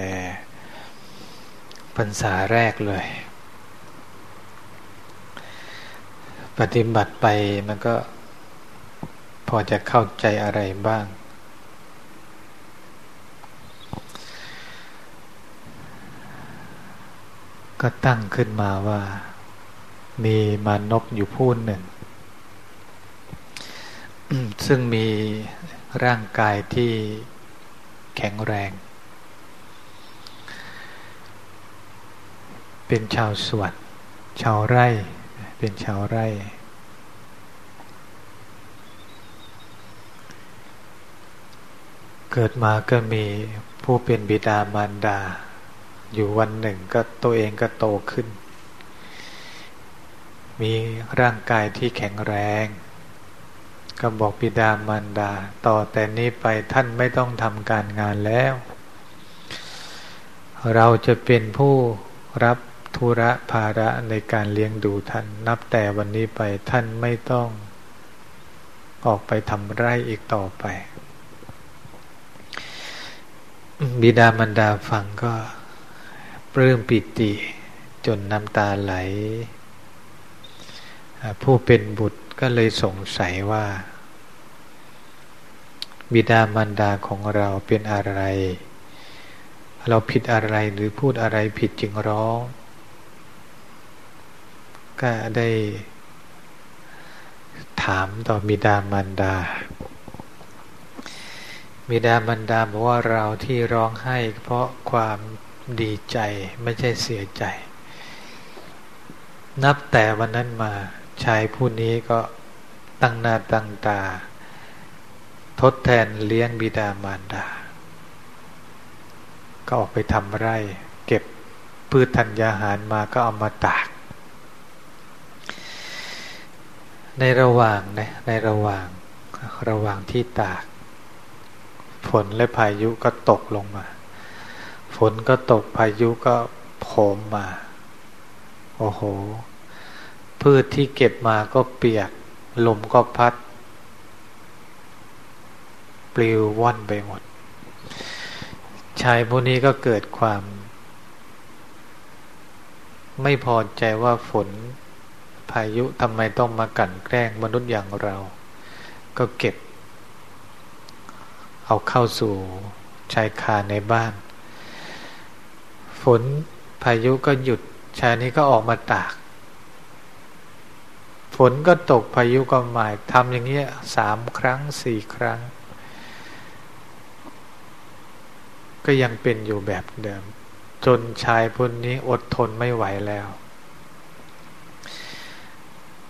พรรษาแรกเลย ปฏิบัติไปมันก็พอจะเข้าใจอะไรบ้าง ก็ตั้งขึ้นมาว่า มีมานพอยู่พูนหนึ่ง ซึ่งมีร่างกายที่แข็งแรง เป็นชาวสวนชาวไร่ เป็นชาวไร่ เกิดมาก็มีผู้เป็นบิดามารดา อยู่วันหนึ่งก็ตัวเองก็โตขึ้น มีร่างกายที่แข็งแรง ก็บอกปิดามารดา ต่อแต่นี้ไปท่านไม่ต้องทำการงานแล้ว เราจะเป็นผู้รับธุระภาระในการเลี้ยงดูท่าน นับแต่วันนี้ไปท่านไม่ต้องออกไปทำไร่อีกต่อไป บิดามารดาฟังก็ปลื้มปิติจนน้ำตาไหล ผู้เป็นบุตรก็เลยสงสัยว่า บิดามารดาของเราเป็นอะไร เราผิดอะไรหรือพูดอะไรผิดจึงร้อง ก็ได้ถามต่อบิดามารดา บิดามารดาบอกว่าเราที่ร้องไห้เพราะความดีใจไม่ใช่เสียใจ นับแต่วันนั้นมาชายผู้นี้ก็ตั้งหน้าตั้งตา ทดแทนเลี้ยงบิดามารดา ก็ออกไปทำไร่ เก็บพืชธัญญาหารมาก็เอามาตาก ในระหว่างนะในระหว่างระหว่างที่ตาก ฝนและพายุก็ตกลงมา ฝนก็ตกพายุก็โผมมา โอ้โห พืชที่เก็บมาก็เปียกลมก็พัด ลิวว่อนไปหมด ชายผู้นี้ก็เกิดความ ไม่พอใจว่าฝนพายุทำไมต้องมากั่นแกล้งมนุษย์อย่างเรา ก็เก็บ เอาเข้าสู่ชายคาในบ้าน ฝนพายุก็หยุด ชายนี้ก็ออกมาตาก ฝนก็ตกพายุก็มาทำอย่างเงี้ยสามครั้งสี่ครั้ง ก็ยังเป็นอยู่แบบเดิม จนชายพนนี้อดทนไม่ไหวแล้ว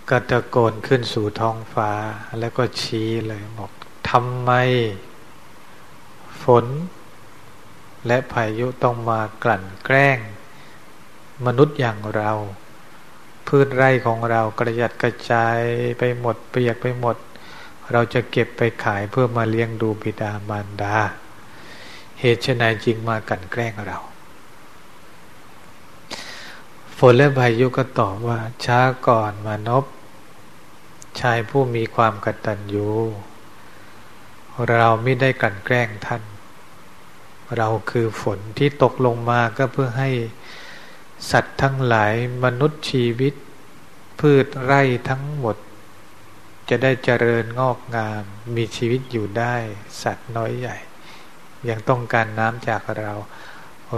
ก็ตะโกนขึ้นสู่ท้องฟ้าแล้วก็ชี้เลยบอกทำไม ฝน และพายุต้องมากลั่นแกล้ง มนุษย์อย่างเรา พืชไร่ของเรากระยัดกระจายไปหมดเปียกไปหมด เราจะเก็บไปขายเพื่อมาเลี้ยงดูบิดามารดา เหตุไฉนจึงมากันแกล้งเราฝนและพายุก็ตอบว่า ช้าก่อนมานพชายผู้มีความกตัญญูเราไม่ได้กลั่นแกล้งท่าน เราคือฝนที่ตกลงมาก็เพื่อให้สัตว์ทั้งหลายมนุษย์ชีวิต พืชไร่ทั้งหมด จะได้เจริญงอกงาม มีชีวิตอยู่ได้ สัตว์น้อยใหญ่ ยังต้องการน้ำจากเรา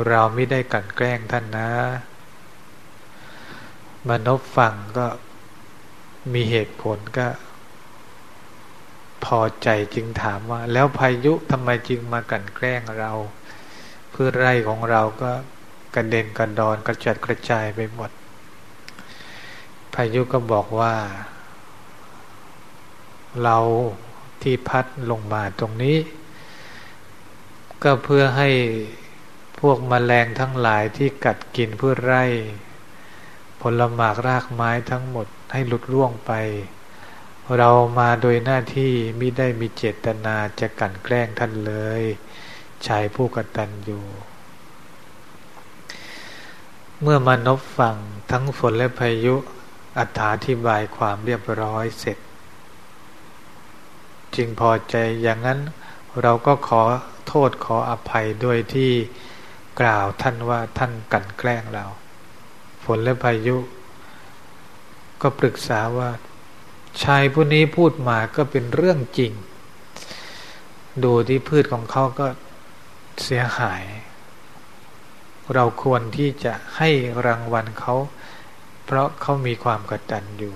เราไม่ได้กันแกล้งท่านนะมนุษย์ฟังก็มีเหตุผลก็ พอใจจึงถามว่า แล้วพายุทำไมจึงมากันแกล้งเราพืชไร่ของเราก็กระเด็นกระดอนกระจัดกระจายไปหมด พายุก็บอกว่า เราที่พัดลงมาตรงนี้ ก็เพื่อให้พวกมแมลงทั้งหลายที่กัดกินพืชไร่ ผลหมากรากไม้ทั้งหมดให้หลุดร่วงไป เรามาโดยหน้าที่ม่ได้มีเจตนาจะกันแกล้งท่านเลยชายผู้กตัญญูเมื่อมานบฟังทั้งฝนและพายุอธิบายความเรียบร้อยเสร็จ จึงพอใจอย่างนั้นเราก็ขอ โทษขออภัยด้วยที่กล่าวท่านว่าท่านกันแกล้งเรา ฝนและพายุ ก็ปรึกษาว่า ชายผู้นี้พูดมาก็เป็นเรื่องจริง ดูที่พืชของเขาก็เสียหาย เราควรที่จะให้รางวัลเขา เพราะเขามีความกตัญญู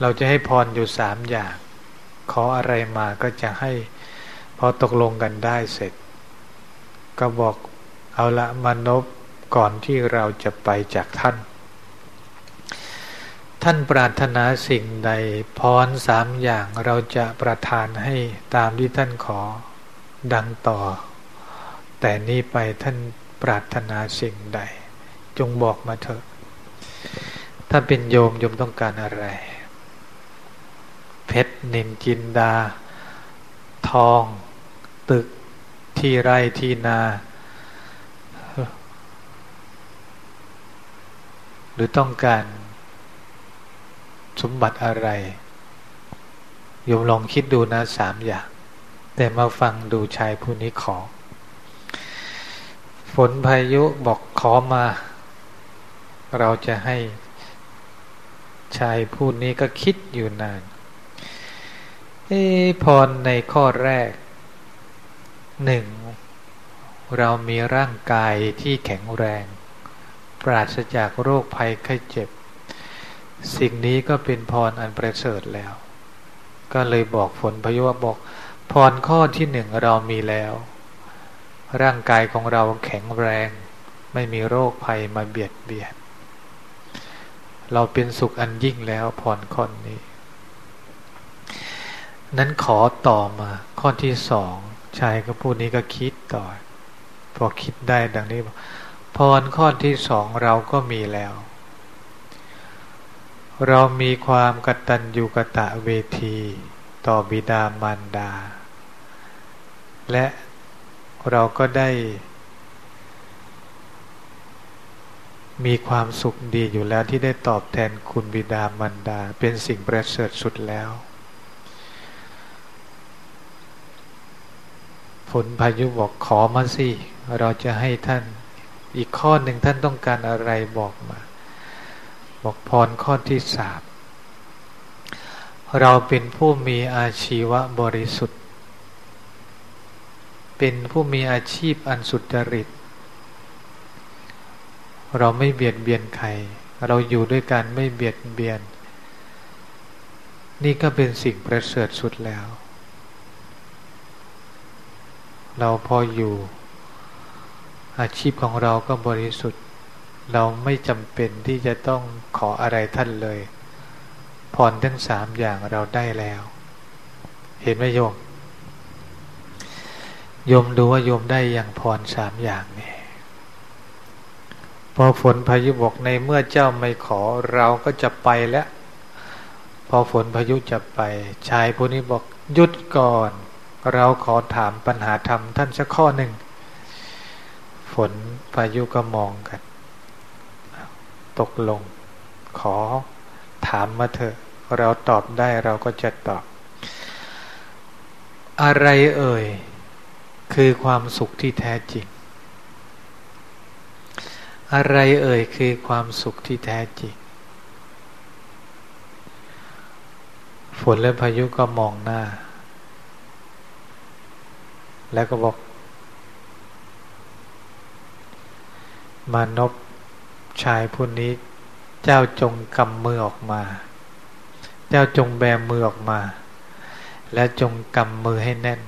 เราจะให้พรอยู่สามอย่าง ขออะไรมาก็จะให้ พอตกลงกันได้เสร็จ ก็บอกเอาละมานบก่อนที่เราจะไปจากท่าน ท่านปรารถนาสิ่งใดพรสามอย่างเราจะประทานให้ตามที่ท่านขอดังต่อ แต่นี้ไปท่านปรารถนาสิ่งใด จงบอกมาเถอะถ้าเป็นโยมโยมต้องการอะไร เพชรนินจินดา ทอง ตึกที่ไร่ที่นา หรือต้องการสมบัติอะไรโยมลองคิดดูนะสามอย่าง แต่มาฟังดูชายผู้นี้ขอ ฝนพายุบอกขอมา เราจะให้ชายผู้นี้ก็คิดอยู่นาน เอพรในข้อแรก หนึ่งเรามีร่างกายที่แข็งแรง ปราศจากโรคภัยไข้เจ็บ สิ่งนี้ก็เป็นพรอันประเสริฐแล้ว ก็เลยบอกฝนพยุวบอก พรข้อที่หนึ่งเรามีแล้ว ร่างกายของเราแข็งแรง ไม่มีโรคภัยมาเบียดเบียน เราเป็นสุขอันยิ่งแล้วพรข้อนี้ นั้นขอต่อมาข้อที่สอง ชายก็พูดนี้ก็คิดต่อ พอคิดได้ดังนี้พรข้อที่สองเราก็มีแล้ว เรามีความกตัญญูกะตะเวที ต่อบิดามารดา และเราก็ได้ มีความสุขดีอยู่แล้วที่ได้ตอบแทนคุณบิดามารดา เป็นสิ่งประเสริฐสุดแล้ว ฝนพายุบอกขอมาสิ เราจะให้ท่าน อีกข้อหนึ่งท่านต้องการอะไรบอกมา บอกพรข้อที่สามเราเป็นผู้มีอาชีวะบริสุทธิ์ เป็นผู้มีอาชีพอันสุจริต เราไม่เบียดเบียนใคร เราอยู่ด้วยกันไม่เบียดเบียน นี่ก็เป็นสิ่งประเสริฐสุดแล้ว เราพออยู่ อาชีพของเราก็บริสุทธิ์ เราไม่จำเป็นที่จะต้องขออะไรท่านเลยพรทั้งสามอย่างเราได้แล้ว เห็นไหมโยม โยมดูว่าโยมได้อย่างพรสามอย่างนี่พอฝนพายุบอกในเมื่อเจ้าไม่ขอเราก็จะไปแล้ว พอฝนพายุจะไป ชายผู้นี้บอกหยุดก่อน เราขอถามปัญหาธรรมท่านสักข้อหนึ่ง ฝนพายุก็มองกัน ตกลง ขอถามมาเถอะ เราตอบได้เราก็จะตอบ อะไรเอ่ย คือความสุขที่แท้จริง อะไรเอ่ยคือความสุขที่แท้จริง ฝนและพายุก็มองหน้า แล้วก็บอก มานพชายผู้นี้ เจ้าจงกำมือออกมา เจ้าจงแบมือออกมา และจงกำมือให้แน่น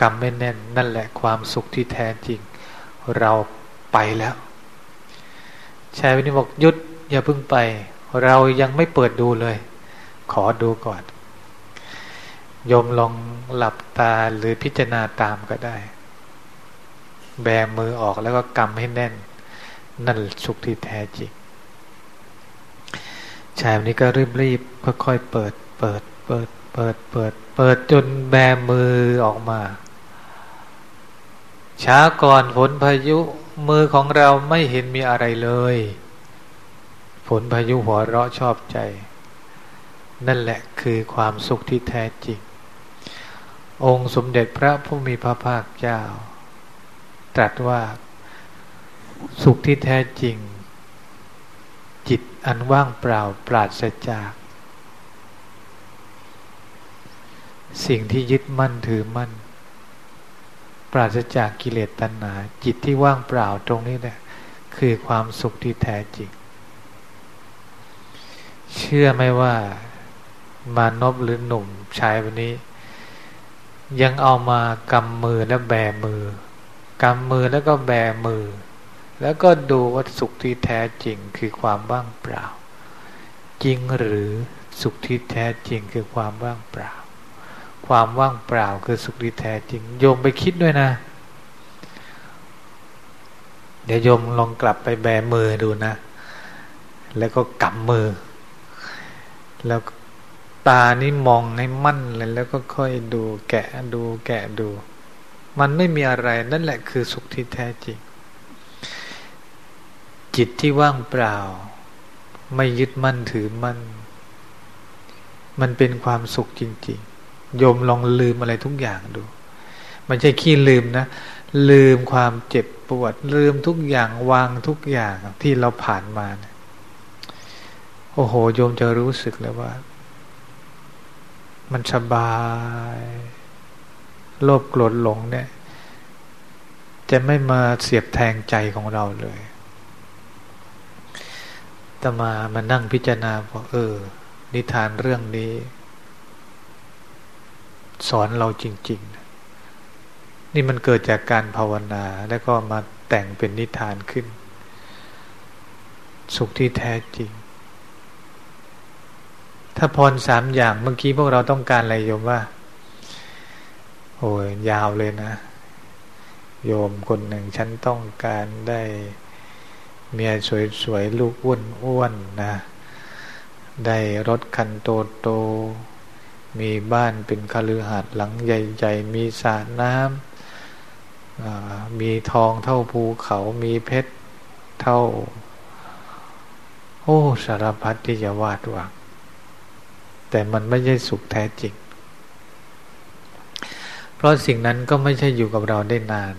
กำไม่แน่น นั่นแหละความสุขที่แท้จริง เราไปแล้วชายคนนี้บอกยุดอย่าเพิ่งไป เรายังไม่เปิดดูเลย ขอดูก่อน โยมลองหลับตาหรือพิจารณาตามก็ได้ แบมือออกแล้วก็กำให้แน่น นั่นสุขที่แท้จริงชายคนนี้ก็รีบรีบค่อยๆเปิด เปิด เปิด เปิด เปิด เปิดจนแบมือออกมา ช้าก่อนฝนพายุมือของเราไม่เห็นมีอะไรเลยฝนพายุหัวเราะชอบใจ นั่นแหละคือความสุขที่แท้จริง องค์สมเด็จพระผู้มีพระภาคเจ้า ตรัสว่าสุขที่แท้จริง จิตอันว่างเปล่าปราศจาก สิ่งที่ยึดมั่นถือมั่น ปราศจากกิเลสตัณหา จิตที่ว่างเปล่าตรงนี้แหละคือความสุขที่แท้จริง เชื่อไหมว่ามานพหรือหนุ่มชายวันนี้ ยังเอามากำมือและแบมือกำมือแล้วก็แบมือ แล้วก็ดูว่าสุขที่แท้จริงคือความว่างเปล่า จริงหรือสุขที่แท้จริงคือความว่างเปล่า ความว่างเปล่าคือสุขที่แท้จริง โยมไปคิดด้วยนะ เดี๋ยวโยมลองกลับไปแบมือดูนะ แล้วก็กำมือ แล้ว ตานี่มองให้มั่นเลยแล้วก็ค่อยดูแกะดูแกะดู มันไม่มีอะไรนั่นแหละคือสุขที่แท้จริง จิตที่ว่างเปล่า ไม่ยึดมั่นถือมั่น มันเป็นความสุขจริง ๆ โยมลองลืมอะไรทุกอย่างดู มันใช่ขี้ลืมนะ ลืมความเจ็บปวด ลืมทุกอย่างวางทุกอย่างที่เราผ่านมานะโอ้โห โยมจะรู้สึกเลยว่า มันสบาย โลภโกรธหลงเนี่ย จะไม่มาเสียบแทงใจของเราเลยแต่มามานั่งพิจารณาบอกเออ นิทานเรื่องนี้ สอนเราจริง ๆ นี่มันเกิดจากการภาวนาแล้วก็มาแต่งเป็นนิทานขึ้น สุขที่แท้จริง ถ้าพรสามอย่างเมื่อกี้พวกเราต้องการอะไรโยมว่า โอ้ยยาวเลยนะ โยมคนหนึ่งฉันต้องการได้เมียสวยๆลูกอ้วนๆนะ ได้รถคันโตโต มีบ้านเป็นคฤหาสน์หลังใหญ่ๆ มีสระน้ำมีทองเท่าภูเขามีเพชรเท่า โอ้สารพัดที่จะวาดหวัง แต่มันไม่ใช่สุขแท้จริง เพราะสิ่งนั้นก็ไม่ใช่อยู่กับเราได้นาน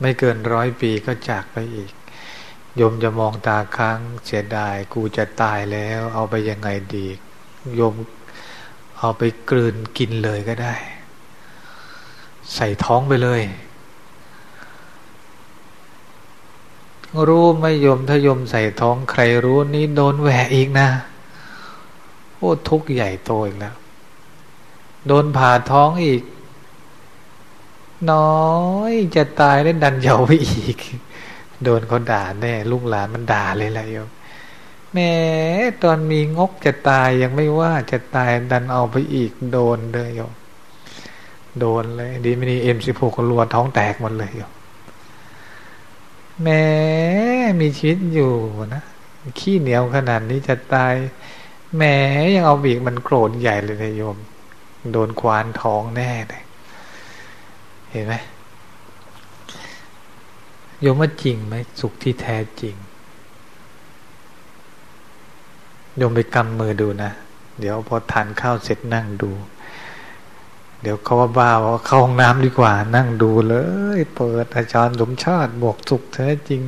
ไม่เกินร้อยปีก็จากไปอีกยมจะมองตาค้างเสียดาย กูจะตายแล้ว เอาไปยังไงดีโยมเอาไปกลืนกินเลยก็ได้ ใส่ท้องไปเลย รู้ไม่ยมถ้ายมใส่ท้องใครรู้นี้โดนแหวอีกนะ โอ้ทุกข์ใหญ่โตอีกแล้ว โดนผ่าท้องอีก น้อยจะตายแล้วดันเยาไปอีก โดนเขาด่าแน่ลูกหลานมันด่าเลยแหละโยมแม้ตอนมีงกจะตายยังไม่ว่าจะตายดันเอาไปอีก โดนเลยโยมโดนเลย ดีไม่ดีเอ็มสิบหกรัวท้องแตกหมดเลยโยมแม้มีชีวิตอยู่นะ ขี้เหนียวขนาดนี้จะตาย แม้ยังเอาบีกมันโกรธใหญ่เลยนะโยม โดนควานท้องแน่เลยเห็นไหมโยมว่าจริงไหมสุขที่แท้จริงโยมไปกำมือดูนะ เดี๋ยวพอทานข้าวเสร็จนั่งดู เดี๋ยวเขาว่าบ้าว่าเข้าห้องน้ำดีกว่า นั่งดูเลย เปิดอาจารย์สมชาติบอกสุขแท้จริง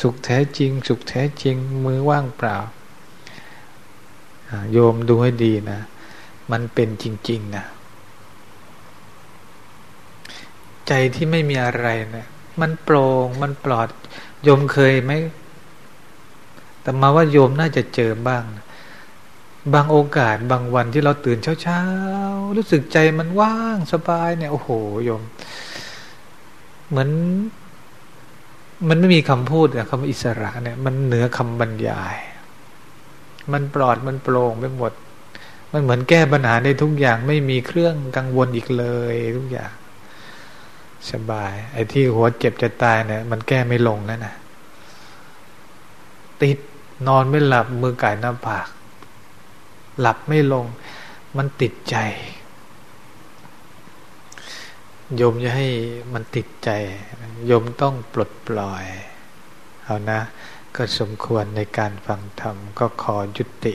สุขแท้จริง สุขแท้จริง มือว่างเปล่า โยมดูให้ดีนะ มันเป็นจริง ๆนะ ใจที่ไม่มีอะไรเนะี่ยมันโปร่งมันปลอด โยมเคยไหมแต่มาว่าโยมน่าจะเจอบ้าง บางโอกาสบางวันที่เราตื่นเช้าๆ รู้สึกใจมันว่างสบายเนี่ย โอ้โหโยม เหมือน มันไม่มีคำพูดอะคำอิสระเนี่ย มันเหนือคำบรรยาย มันปลอดมันโปร่งไปหมด มันเหมือนแก้ปัญหาได้ทุกอย่างไม่มีเครื่องกังวลอีกเลยทุกอย่าง สบาย ไอ้ที่หัวเจ็บจะตายเนี่ย มันแก้ไม่ลงแล้วนะติดนอนไม่หลับมือไก่หน้าผาก หลับไม่ลง มันติดใจโยมจะให้มันติดใจโยมต้องปลดปล่อย เอานะ ก็สมควรในการฟังธรรมก็ขอยุติ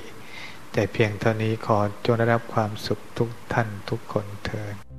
แต่เพียงเท่านี้ขอจงได้รับความสุขทุกท่านทุกคนเถิด